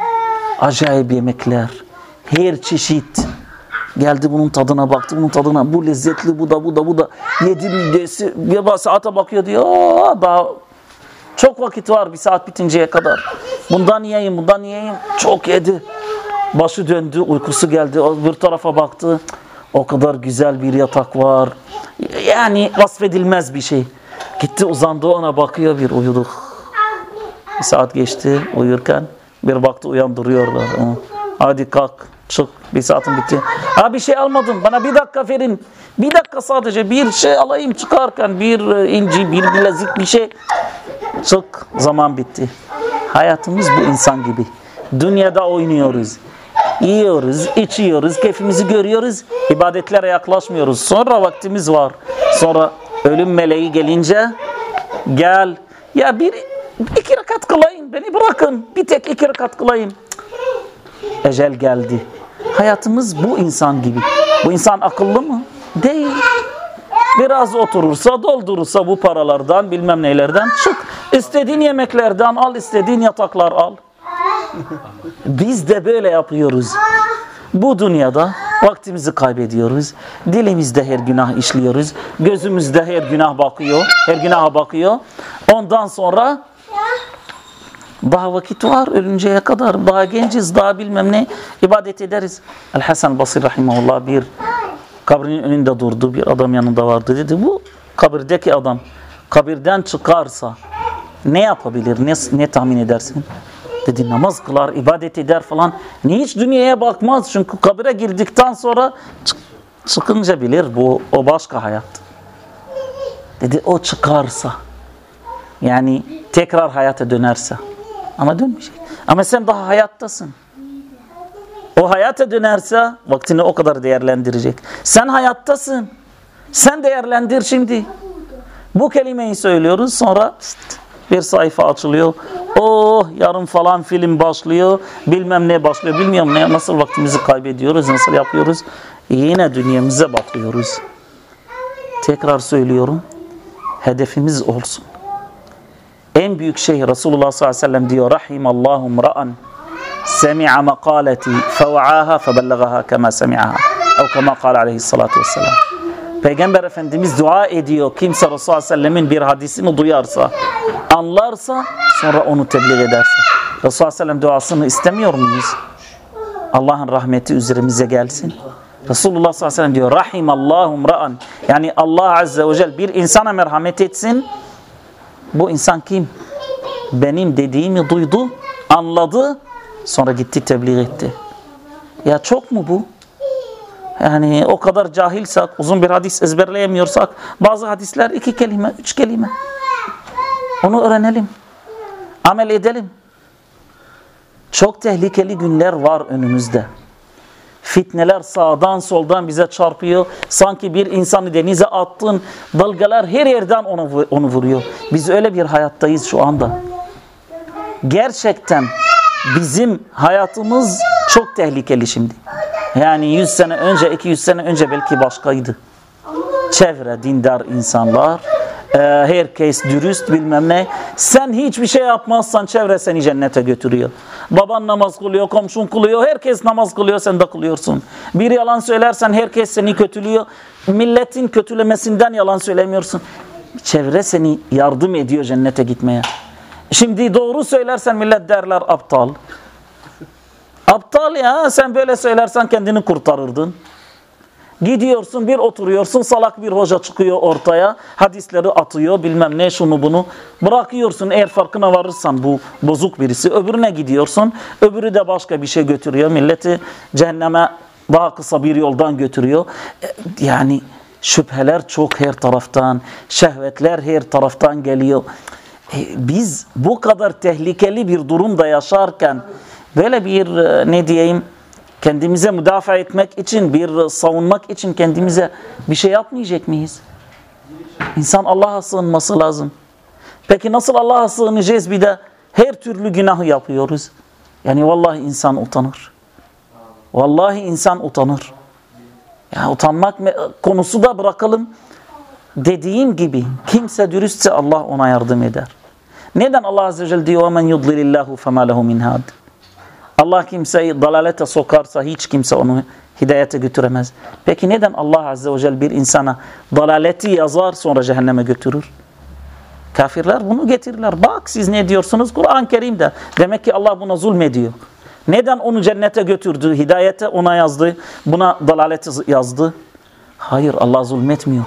Speaker 1: Acayip yemekler. Her çeşit. Geldi bunun tadına baktı bunun tadına. Bu lezzetli bu da bu da bu da. Yedi midesi. Bir saate bakıyor diyor. Daha çok vakit var bir saat bitinceye kadar. Bundan yiyeyim bundan yiyeyim. Çok yedi. Başı döndü uykusu geldi. Bir tarafa baktı. O kadar güzel bir yatak var. Yani vasfedilmez bir şey. Gitti uzandı ona bakıyor bir uyuduk. Bir saat geçti uyurken. Bir baktı uyandırıyorlar. Hadi kalk çık bir saatin bitti. Ha bir şey almadım bana bir dakika verin. Bir dakika sadece bir şey alayım çıkarken bir e, inci bir bilezik bir şey. Çık zaman bitti. Hayatımız bu insan gibi. Dünyada oynuyoruz. Yiyoruz, içiyoruz, keyfimizi görüyoruz. ibadetlere yaklaşmıyoruz. Sonra vaktimiz var. Sonra ölüm meleği gelince gel ya bir iki rekat kılayım beni bırakın. Bir tek iki rekat kılayım. Ecel geldi. Hayatımız bu insan gibi. Bu insan akıllı mı? Değil. Biraz oturursa, doldurursa bu paralardan, bilmem nelerden çık. İstediğin yemeklerden al, istediğin yataklar al. Biz de böyle yapıyoruz. Bu dünyada vaktimizi kaybediyoruz. Dilimizde her günah işliyoruz. Gözümüzde her günah bakıyor. Her günaha bakıyor. Ondan sonra daha vakit var ölünceye kadar. Daha genciz, daha bilmem ne ibadet ederiz. El-Hasan Basir Rahimahullah bir kabrinin önünde durdu. Bir adam yanında vardı dedi. Bu kabirdeki adam kabirden çıkarsa ne yapabilir? Ne, ne tahmin edersin? Dedi namaz kılar, ibadet eder falan. Ne hiç dünyaya bakmaz. Çünkü kabire girdikten sonra çık, çıkınca bilir bu o başka hayat. Dedi o çıkarsa yani tekrar hayata dönerse ama dönmeyecek. Ama sen daha hayattasın. O hayata dönerse vaktini o kadar değerlendirecek. Sen hayattasın. Sen değerlendir şimdi. Bu kelimeyi söylüyoruz sonra bir sayfa açılıyor. Oh yarın falan film başlıyor. Bilmem ne başlıyor. Bilmiyorum ne nasıl vaktimizi kaybediyoruz. Nasıl yapıyoruz. Yine dünyamıza batıyoruz. Tekrar söylüyorum. Hedefimiz olsun. En büyük şey Resulullah sallallahu aleyhi ve sellem diyor. Rahimallahu mra'an semi'a makaleti fev'aha febellagaha kema semi'aha. Ev kema kal aleyhissalatu vesselam. Peygamber Efendimiz dua ediyor. Kimse Resulullah Sellem'in bir hadisini duyarsa, anlarsa sonra onu tebliğ ederse. Resulullah Sellem duasını istemiyor muyuz? Allah'ın rahmeti üzerimize gelsin. Resulullah sallallahu aleyhi ve sellem diyor Rahimallahu ra'an yani Allah azze ve celle bir insana merhamet etsin. Bu insan kim? Benim dediğimi duydu, anladı, sonra gitti tebliğ etti. Ya çok mu bu? Yani o kadar cahilsak, uzun bir hadis ezberleyemiyorsak, bazı hadisler iki kelime, üç kelime. Onu öğrenelim. Amel edelim. Çok tehlikeli günler var önümüzde. Fitneler sağdan soldan bize çarpıyor. Sanki bir insanı denize attın. Dalgalar her yerden onu, onu vuruyor. Biz öyle bir hayattayız şu anda. Gerçekten bizim hayatımız çok tehlikeli şimdi. Yani 100 sene önce, 200 sene önce belki başkaydı. Çevre, dindar insanlar, e, herkes dürüst bilmem ne. Sen hiçbir şey yapmazsan çevre seni cennete götürüyor. Baban namaz kılıyor, komşun kılıyor, herkes namaz kılıyor, sen de kılıyorsun. Bir yalan söylersen herkes seni kötülüyor. Milletin kötülemesinden yalan söylemiyorsun. Çevre seni yardım ediyor cennete gitmeye. Şimdi doğru söylersen millet derler aptal. Aptal ya sen böyle söylersen kendini kurtarırdın. Gidiyorsun bir oturuyorsun salak bir hoca çıkıyor ortaya hadisleri atıyor bilmem ne şunu bunu. Bırakıyorsun eğer farkına varırsan bu bozuk birisi öbürüne gidiyorsun öbürü de başka bir şey götürüyor milleti cehenneme daha kısa bir yoldan götürüyor. Yani şüpheler çok her taraftan şehvetler her taraftan geliyor. Biz bu kadar tehlikeli bir durumda yaşarken böyle bir ne diyeyim kendimize müdafaa etmek için, bir savunmak için kendimize bir şey yapmayacak mıyız? İnsan Allah'a sığınması lazım. Peki nasıl Allah'a sığınacağız bir de her türlü günahı yapıyoruz? Yani vallahi insan utanır. Vallahi insan utanır. Ya utanmak konusu da bırakalım. Dediğim gibi kimse dürüstse Allah ona yardım eder. Neden Allah Azze ve Celle diyor وَمَنْ يُضْلِلِ اللّٰهُ فَمَا لَهُ مِنْ هَادٍ Allah kimseyi dalalete sokarsa hiç kimse onu hidayete götüremez. Peki neden Allah Azze ve Celle bir insana dalaleti yazar sonra cehenneme götürür? Kafirler bunu getirirler. Bak siz ne diyorsunuz? Kur'an-ı Kerim'de. Demek ki Allah buna zulmediyor. Neden onu cennete götürdü? Hidayete ona yazdı. Buna dalaleti yazdı. Hayır Allah zulmetmiyor.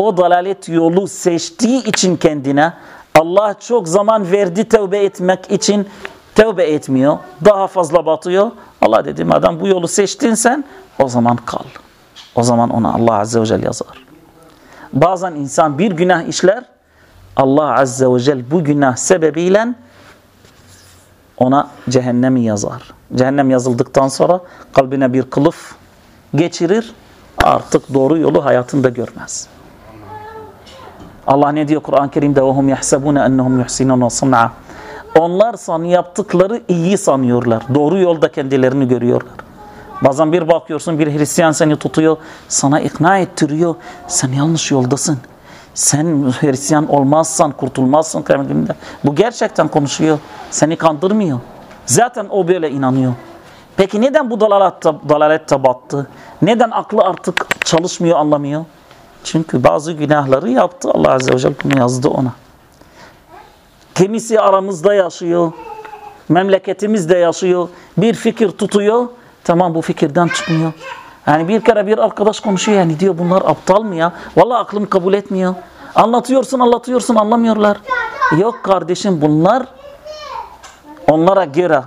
Speaker 1: O dalalet yolu seçtiği için kendine Allah çok zaman verdi tevbe etmek için tevbe etmiyor. Daha fazla batıyor. Allah dedi madem bu yolu seçtin sen o zaman kal. O zaman ona Allah Azze ve Celle yazar. Bazen insan bir günah işler. Allah Azze ve Celle bu günah sebebiyle ona cehennemi yazar. Cehennem yazıldıktan sonra kalbine bir kılıf geçirir. Artık doğru yolu hayatında görmez. Allah ne diyor Kur'an-ı Kerim'de وَهُمْ يَحْسَبُونَ اَنَّهُمْ يُحْسِنُونَ صَنْعًا onlar san yaptıkları iyi sanıyorlar. Doğru yolda kendilerini görüyorlar. Bazen bir bakıyorsun bir Hristiyan seni tutuyor, sana ikna ettiriyor. Sen yanlış yoldasın. Sen Hristiyan olmazsan kurtulmazsın kıyamet Bu gerçekten konuşuyor. Seni kandırmıyor. Zaten o böyle inanıyor. Peki neden bu dalalette, dalalette battı? Neden aklı artık çalışmıyor, anlamıyor? Çünkü bazı günahları yaptı. Allah Azze ve Celle bunu yazdı ona. Kimisi aramızda yaşıyor. Memleketimizde yaşıyor. Bir fikir tutuyor. Tamam bu fikirden çıkmıyor. Yani bir kere bir arkadaş konuşuyor yani diyor bunlar aptal mı ya? Vallahi aklım kabul etmiyor. Anlatıyorsun anlatıyorsun anlamıyorlar. Yok kardeşim bunlar onlara göre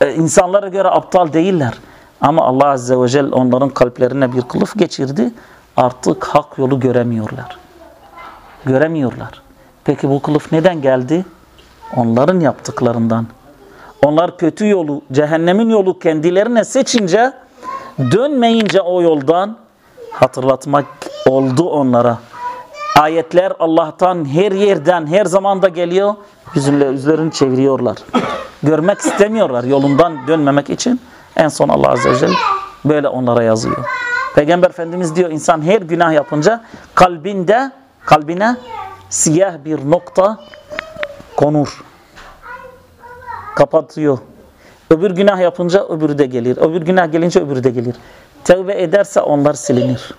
Speaker 1: e, insanlara göre aptal değiller. Ama Allah Azze ve Celle onların kalplerine bir kılıf geçirdi. Artık hak yolu göremiyorlar. Göremiyorlar. Peki bu kılıf neden geldi? Onların yaptıklarından. Onlar kötü yolu, cehennemin yolu kendilerine seçince, dönmeyince o yoldan hatırlatmak oldu onlara. Ayetler Allah'tan her yerden, her zamanda geliyor. Yüzlerini çeviriyorlar. Görmek istemiyorlar yolundan dönmemek için. En son Allah Azze ve Celle böyle onlara yazıyor. Peygamber Efendimiz diyor insan her günah yapınca kalbinde kalbine siyah bir nokta konur. Kapatıyor. Öbür günah yapınca öbürü de gelir. Öbür günah gelince öbürü de gelir. Tevbe ederse onlar silinir.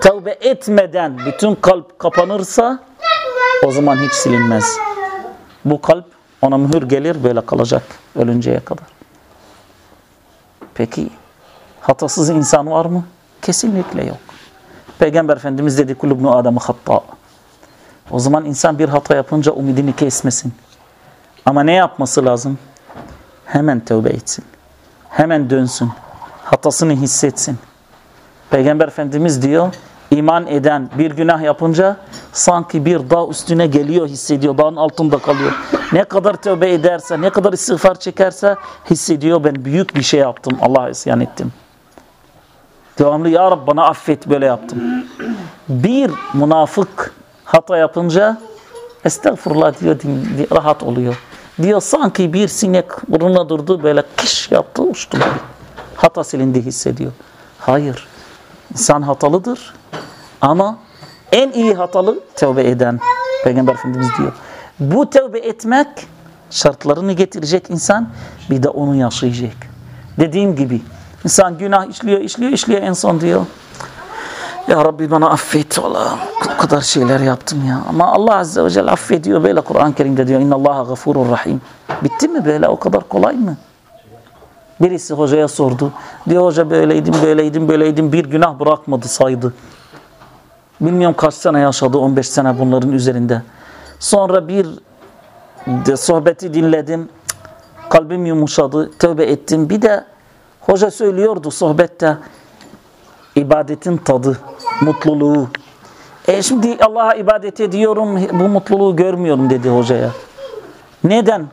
Speaker 1: Tevbe etmeden bütün kalp kapanırsa o zaman hiç silinmez. Bu kalp ona mühür gelir böyle kalacak ölünceye kadar. Peki hatasız insan var mı? Kesinlikle yok. Peygamber Efendimiz dedi kulubnu adamı hatta. O zaman insan bir hata yapınca umidini kesmesin. Ama ne yapması lazım? Hemen tövbe etsin. Hemen dönsün. Hatasını hissetsin. Peygamber Efendimiz diyor, iman eden bir günah yapınca sanki bir dağ üstüne geliyor hissediyor. Dağın altında kalıyor. Ne kadar tövbe ederse, ne kadar istiğfar çekerse hissediyor ben büyük bir şey yaptım. Allah'a isyan ettim. Devamlı ya Rab bana affet böyle yaptım. Bir münafık hata yapınca estağfurullah diyor rahat oluyor. Diyor sanki bir sinek burnuna durdu böyle kış yaptı uçtu. Hata silindi hissediyor. Hayır. İnsan hatalıdır. Ama en iyi hatalı tevbe eden. Peygamber Efendimiz diyor. Bu tevbe etmek şartlarını getirecek insan bir de onu yaşayacak. Dediğim gibi insan günah işliyor, işliyor, işliyor en son diyor. Ya Rabbi bana affet valla. O kadar şeyler yaptım ya. Ama Allah Azze ve Celle affediyor. Böyle Kur'an-ı Kerim'de diyor. İnna Allaha gafurur rahim. Bitti mi böyle? O kadar kolay mı? Birisi hocaya sordu. Diyor hoca böyleydim, böyleydim, böyleydim. Bir günah bırakmadı saydı. Bilmiyorum kaç sene yaşadı. 15 sene bunların üzerinde. Sonra bir de sohbeti dinledim. Kalbim yumuşadı. Tövbe ettim. Bir de hoca söylüyordu sohbette ibadetin tadı, mutluluğu. E şimdi Allah'a ibadet ediyorum, bu mutluluğu görmüyorum dedi hocaya. Neden?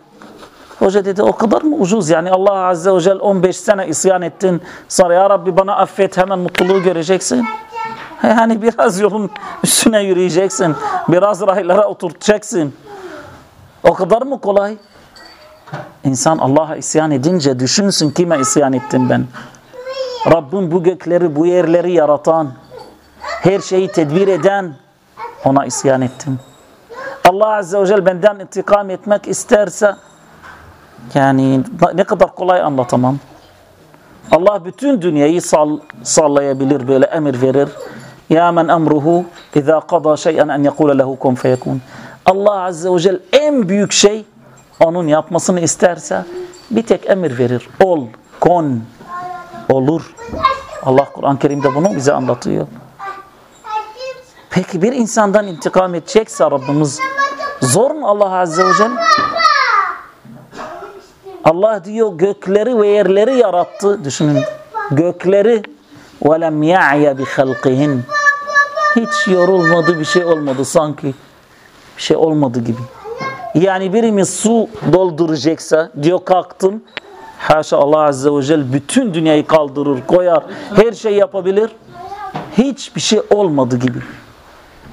Speaker 1: Hoca dedi o kadar mı ucuz yani Allah Azze ve Celle 15 sene isyan ettin sonra ya Rabbi bana affet hemen mutluluğu göreceksin. Yani biraz yolun üstüne yürüyeceksin. Biraz raylara oturtacaksın. O kadar mı kolay? İnsan Allah'a isyan edince düşünsün kime isyan ettim ben. Rabbim bu gökleri, bu yerleri yaratan, her şeyi tedbir eden ona isyan ettim. Allah Azze ve Celle benden intikam etmek isterse yani ne kadar kolay anlatamam. Allah bütün dünyayı sall sallayabilir, böyle emir verir. Ya men emruhu iza qada şey'en en yekule lehu kun. Allah Azze ve Celle en büyük şey onun yapmasını isterse bir tek emir verir. Ol, kon, olur. Allah Kur'an-ı Kerim'de bunu bize anlatıyor. Peki bir insandan intikam edecekse Rabbimiz zor mu Allah Azze ve Celle? Allah diyor gökleri ve yerleri yarattı. Düşünün gökleri وَلَمْ يَعْيَ بِخَلْقِهِنْ Hiç yorulmadı bir şey olmadı sanki. Bir şey olmadı gibi. Yani birimiz su dolduracaksa diyor kalktım. Haşa Allah Azze ve Celle bütün dünyayı kaldırır, koyar, her şey yapabilir. Hiçbir şey olmadı gibi.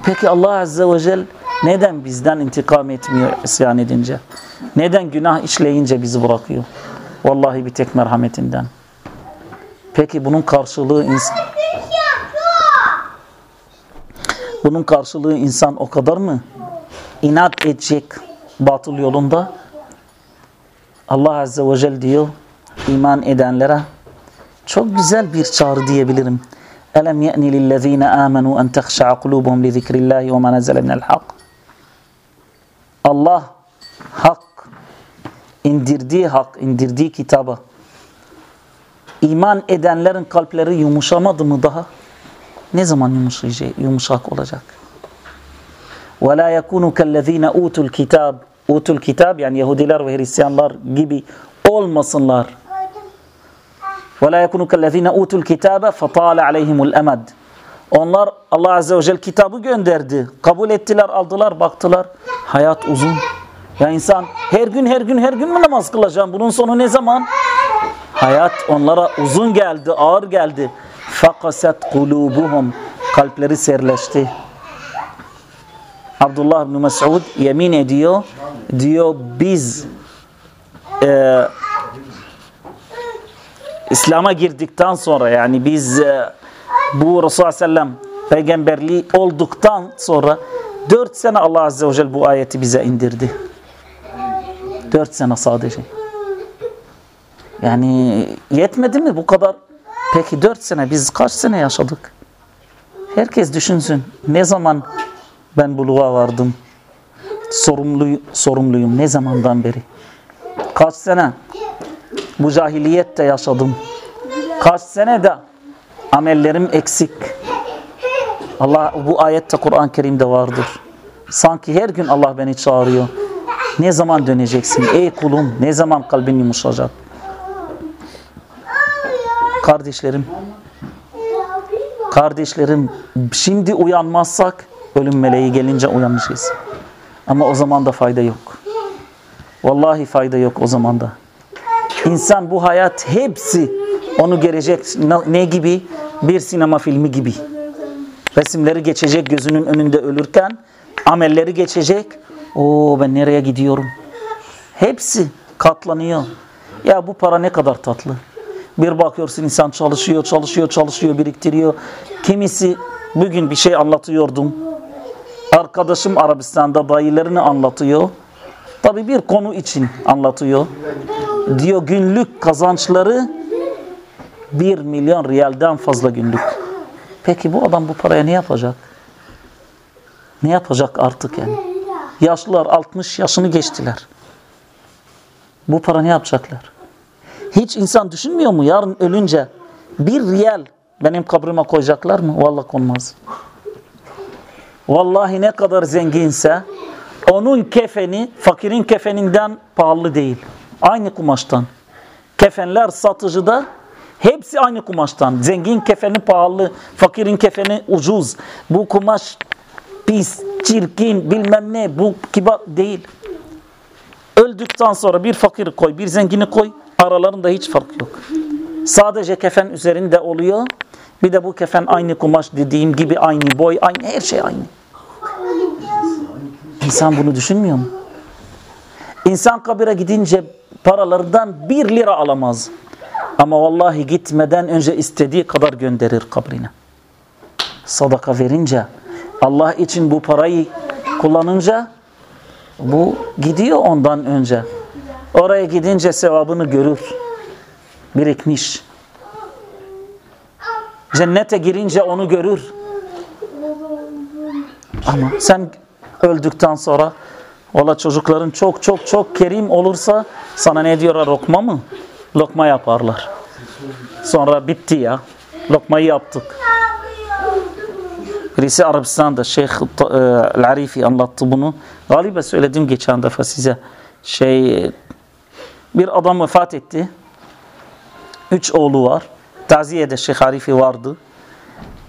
Speaker 1: Peki Allah Azze ve Celle neden bizden intikam etmiyor isyan edince? Neden günah işleyince bizi bırakıyor? Vallahi bir tek merhametinden. Peki bunun karşılığı insan bunun karşılığı insan o kadar mı inat edecek batıl yolunda? Allah Azze ve Celle diyor iman edenlere çok güzel bir çağrı diyebilirim. Elem ye'ni lillezine amenu en tehşa'a kulubuhum li zikrillahi ve ma nezele minel hak. Allah hak indirdiği hak, indirdiği kitaba iman edenlerin kalpleri yumuşamadı mı daha? Ne zaman yumuşayacak, yumuşak olacak? وَلَا يَكُونُ كَالَّذ۪ينَ اُوتُوا الْكِتَابِ Utul kitab yani Yahudiler ve Hristiyanlar gibi olmasınlar. وَلَا يَكُونُ كَالَّذ۪ينَ اُوتُوا الْكِتَابَ فَطَالَ عَلَيْهِمُ الْاَمَدِ Onlar Allah Azze ve Celle kitabı gönderdi. Kabul ettiler, aldılar, baktılar. Hayat uzun. Ya insan her gün her gün her gün mü namaz kılacağım? Bunun sonu ne zaman? Hayat onlara uzun geldi, ağır geldi. Fakaset kulubuhum. Kalpleri serleşti. Abdullah bin Mes'ud yemin ediyor. Diyor biz e, İslam'a girdikten sonra yani biz e, bu Resulullah sellem peygamberliği olduktan sonra dört sene Allah Azze ve Celle bu ayeti bize indirdi. Dört sene sadece. Yani yetmedi mi bu kadar? Peki dört sene biz kaç sene yaşadık? Herkes düşünsün. Ne zaman ben buluğa vardım? Sorumlu, sorumluyum ne zamandan beri? Kaç sene bu cahiliyette yaşadım? Kaç sene de amellerim eksik? Allah bu ayette Kur'an-ı Kerim'de vardır. Sanki her gün Allah beni çağırıyor. Ne zaman döneceksin ey kulum? Ne zaman kalbin yumuşayacak? Kardeşlerim, kardeşlerim şimdi uyanmazsak ölüm meleği gelince uyanmışız. Ama o zaman da fayda yok. Vallahi fayda yok o zaman da. İnsan bu hayat hepsi onu gelecek ne gibi? Bir sinema filmi gibi. Resimleri geçecek gözünün önünde ölürken amelleri geçecek. Oo ben nereye gidiyorum? Hepsi katlanıyor. Ya bu para ne kadar tatlı. Bir bakıyorsun insan çalışıyor, çalışıyor, çalışıyor, biriktiriyor. Kimisi bugün bir şey anlatıyordum. Arkadaşım Arabistan'da dayılarını anlatıyor. Tabi bir konu için anlatıyor. Diyor günlük kazançları 1 milyon riyalden fazla günlük. Peki bu adam bu paraya ne yapacak? Ne yapacak artık yani? Yaşlılar 60 yaşını geçtiler. Bu para ne yapacaklar? Hiç insan düşünmüyor mu yarın ölünce bir riyal benim kabrime koyacaklar mı? Vallahi konmaz. Vallahi ne kadar zenginse onun kefeni fakirin kefeninden pahalı değil. Aynı kumaştan. Kefenler satıcıda hepsi aynı kumaştan. Zengin kefeni pahalı, fakirin kefeni ucuz. Bu kumaş pis, çirkin, bilmem ne, bu kibar değil. Öldükten sonra bir fakiri koy, bir zengini koy, aralarında hiç fark yok. Sadece kefen üzerinde oluyor. Bir de bu kefen aynı kumaş dediğim gibi aynı boy, aynı her şey aynı. İnsan bunu düşünmüyor mu? İnsan kabire gidince paralardan bir lira alamaz. Ama vallahi gitmeden önce istediği kadar gönderir kabrine. Sadaka verince, Allah için bu parayı kullanınca bu gidiyor ondan önce. Oraya gidince sevabını görür. Birikmiş. Cennete girince onu görür. Ama sen öldükten sonra ola çocukların çok çok çok kerim olursa sana ne diyorlar lokma mı? Lokma yaparlar. Sonra bitti ya. Lokmayı yaptık. Birisi Arabistan'da Şeyh Al-Arifi anlattı bunu. Galiba söyledim geçen defa size. Şey bir adam vefat etti. Üç oğlu var. Taziyede Şeyh Arifi vardı.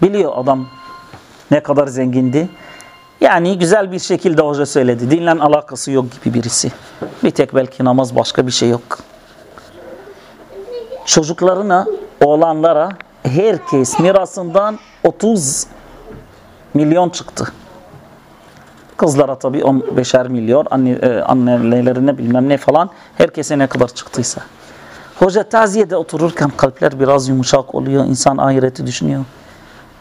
Speaker 1: Biliyor adam ne kadar zengindi. Yani güzel bir şekilde hoca söyledi. Dinle alakası yok gibi birisi. Bir tek belki namaz başka bir şey yok. Çocuklarına, oğlanlara herkes mirasından 30 milyon çıktı. Kızlara tabii 15'er milyon, anne, e, annelerine bilmem ne falan. Herkese ne kadar çıktıysa. Hoca taziyede otururken kalpler biraz yumuşak oluyor. İnsan ahireti düşünüyor.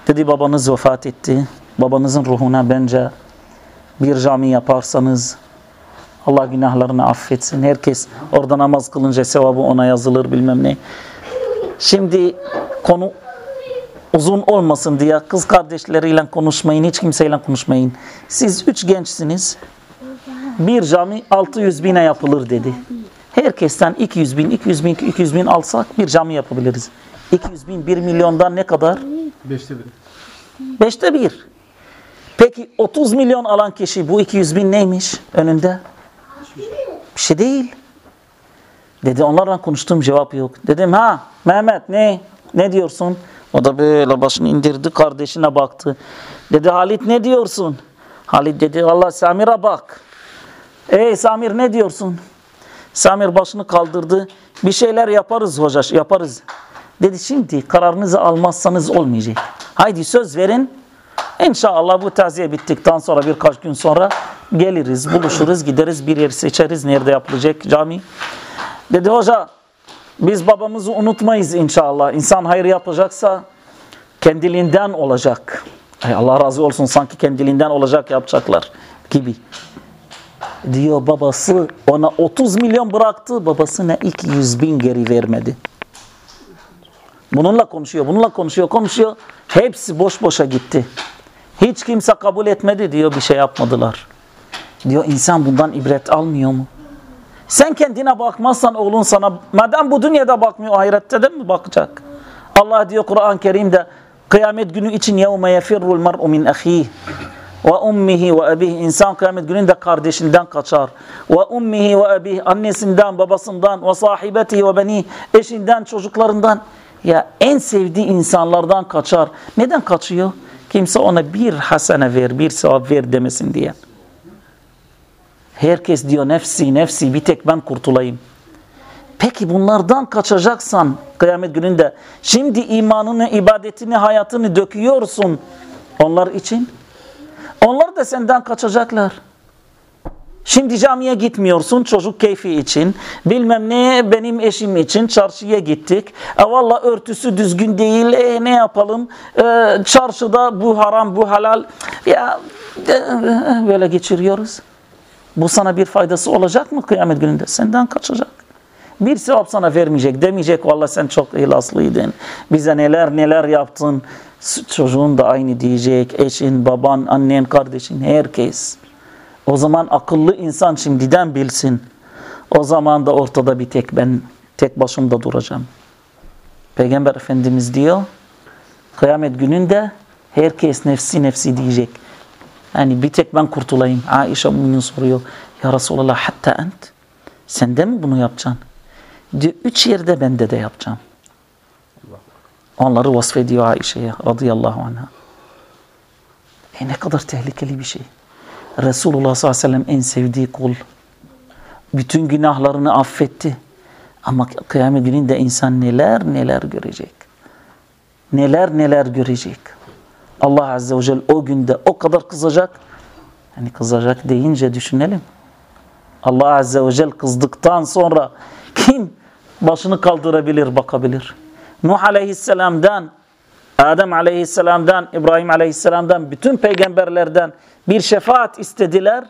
Speaker 1: Dedi babanız vefat etti. Babanızın ruhuna bence bir cami yaparsanız Allah günahlarını affetsin. Herkes orada namaz kılınca sevabı ona yazılır bilmem ne. Şimdi konu uzun olmasın diye kız kardeşleriyle konuşmayın, hiç kimseyle konuşmayın. Siz üç gençsiniz. Bir cami 600 bine yapılır dedi. Herkesten 200 bin, 200 bin, 200 bin alsak bir cami yapabiliriz. 200 bin, 1 milyondan ne kadar?
Speaker 2: Beşte bir.
Speaker 1: Beşte bir. Peki 30 milyon alan kişi bu 200 bin neymiş önünde? Bir şey değil. Dedi onlarla konuştuğum cevap yok. Dedim ha Mehmet ne? Ne diyorsun? O da böyle başını indirdi kardeşine baktı. Dedi Halit ne diyorsun? Halit dedi Allah Samir'e bak. Ey Samir ne diyorsun? Samir başını kaldırdı. Bir şeyler yaparız hoca yaparız. Dedi şimdi kararınızı almazsanız olmayacak. Haydi söz verin. İnşallah bu taziye bittikten sonra birkaç gün sonra geliriz, buluşuruz, gideriz bir yer seçeriz. Nerede yapılacak cami? Dedi hoca biz babamızı unutmayız inşallah. İnsan hayır yapacaksa kendiliğinden olacak. Ay Allah razı olsun sanki kendiliğinden olacak yapacaklar gibi. Diyor babası ona 30 milyon bıraktı. Babası ne 200 bin geri vermedi. Bununla konuşuyor, bununla konuşuyor, konuşuyor. Hepsi boş boşa gitti. Hiç kimse kabul etmedi diyor bir şey yapmadılar. Diyor insan bundan ibret almıyor mu? Sen kendine bakmazsan oğlun sana madem bu dünyada bakmıyor ahirette de mi bakacak? Allah diyor Kur'an-ı Kerim'de kıyamet günü için yevme yefirrul mer'u min ahih ve ummihi ve abihi insan kıyamet gününde kardeşinden kaçar. Ve ummihi ve abihi annesinden, babasından ve sahibetihi ve beni eşinden, çocuklarından ya en sevdiği insanlardan kaçar. Neden kaçıyor? Kimse ona bir hasene ver, bir sevap ver demesin diye. Herkes diyor nefsi nefsi bir tek ben kurtulayım. Peki bunlardan kaçacaksan kıyamet gününde şimdi imanını, ibadetini, hayatını döküyorsun onlar için. Onlar da senden kaçacaklar. Şimdi camiye gitmiyorsun çocuk keyfi için. Bilmem ne benim eşim için çarşıya gittik. E valla örtüsü düzgün değil. E, ne yapalım? E, çarşıda bu haram bu halal. Ya e, böyle geçiriyoruz. Bu sana bir faydası olacak mı kıyamet gününde? Senden kaçacak. Bir sevap sana vermeyecek. Demeyecek valla sen çok ihlaslıydın. Bize neler neler yaptın. Çocuğun da aynı diyecek. Eşin, baban, annen, kardeşin herkes. O zaman akıllı insan şimdiden bilsin. O zaman da ortada bir tek ben tek başımda duracağım. Peygamber Efendimiz diyor kıyamet gününde herkes nefsi nefsi diyecek. Yani bir tek ben kurtulayım. Aişe Mümin soruyor. Ya Resulallah hatta ent. Sen de mi bunu yapacaksın? Diyor, üç yerde bende de yapacağım. Onları vasfediyor Aişe'ye radıyallahu anha. E ne kadar tehlikeli bir şey. Resulullah sallallahu aleyhi ve sellem en sevdiği kul. Bütün günahlarını affetti. Ama kıyamet gününde insan neler neler görecek. Neler neler görecek. Allah azze ve celle o günde o kadar kızacak. Hani kızacak deyince düşünelim. Allah azze ve celle kızdıktan sonra kim başını kaldırabilir, bakabilir? Nuh aleyhisselamdan, Adem aleyhisselamdan, İbrahim aleyhisselamdan, bütün peygamberlerden bir şefaat istediler.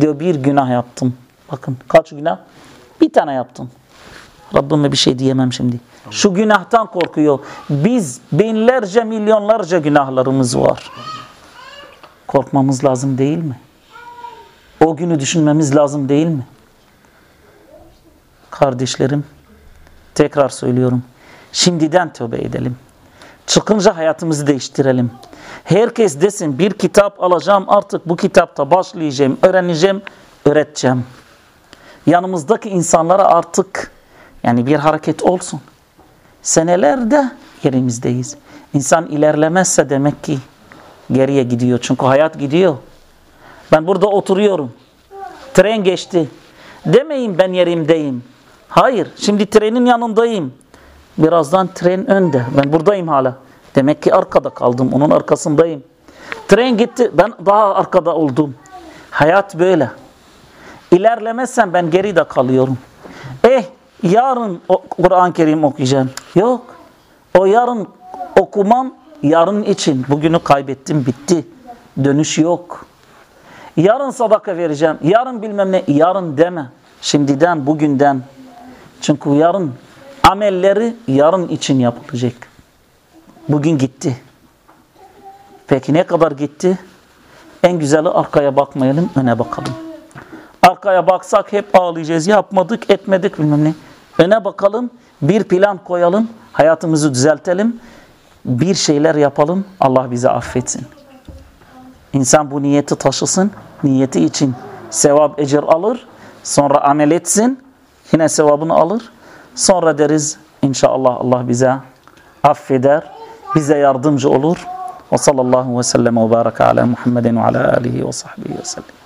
Speaker 1: Diyor bir günah yaptım. Bakın kaç günah? Bir tane yaptım. Rabbime bir şey diyemem şimdi. Şu günahtan korkuyor. Biz binlerce milyonlarca günahlarımız var. Korkmamız lazım değil mi? O günü düşünmemiz lazım değil mi? Kardeşlerim, tekrar söylüyorum. Şimdiden tövbe edelim. Çıkınca hayatımızı değiştirelim. Herkes desin bir kitap alacağım artık bu kitapta başlayacağım, öğreneceğim, öğreteceğim. Yanımızdaki insanlara artık yani bir hareket olsun. Senelerde yerimizdeyiz. İnsan ilerlemezse demek ki geriye gidiyor. Çünkü hayat gidiyor. Ben burada oturuyorum. Tren geçti. Demeyin ben yerimdeyim. Hayır. Şimdi trenin yanındayım. Birazdan tren önde. Ben buradayım hala. Demek ki arkada kaldım. Onun arkasındayım. Tren gitti. Ben daha arkada oldum. Hayat böyle. İlerlemezsem ben geride kalıyorum. Eh yarın Kur'an-ı Kerim okuyacağım. Yok. O yarın okumam yarın için. Bugünü kaybettim bitti. Dönüş yok. Yarın sadaka vereceğim. Yarın bilmem ne. Yarın deme. Şimdiden bugünden. Çünkü yarın amelleri yarın için yapılacak. Bugün gitti. Peki ne kadar gitti? En güzeli arkaya bakmayalım, öne bakalım. Arkaya baksak hep ağlayacağız. Yapmadık, etmedik bilmem ne. Öne bakalım, bir plan koyalım, hayatımızı düzeltelim. Bir şeyler yapalım, Allah bizi affetsin. İnsan bu niyeti taşısın, niyeti için sevap ecir alır, sonra amel etsin, yine sevabını alır. Sonra deriz inşallah Allah bize affeder bize yardımcı olur. Ve sallallahu ve sellem ve baraka ala Muhammedin ve ala alihi ve sahbihi ve sellem.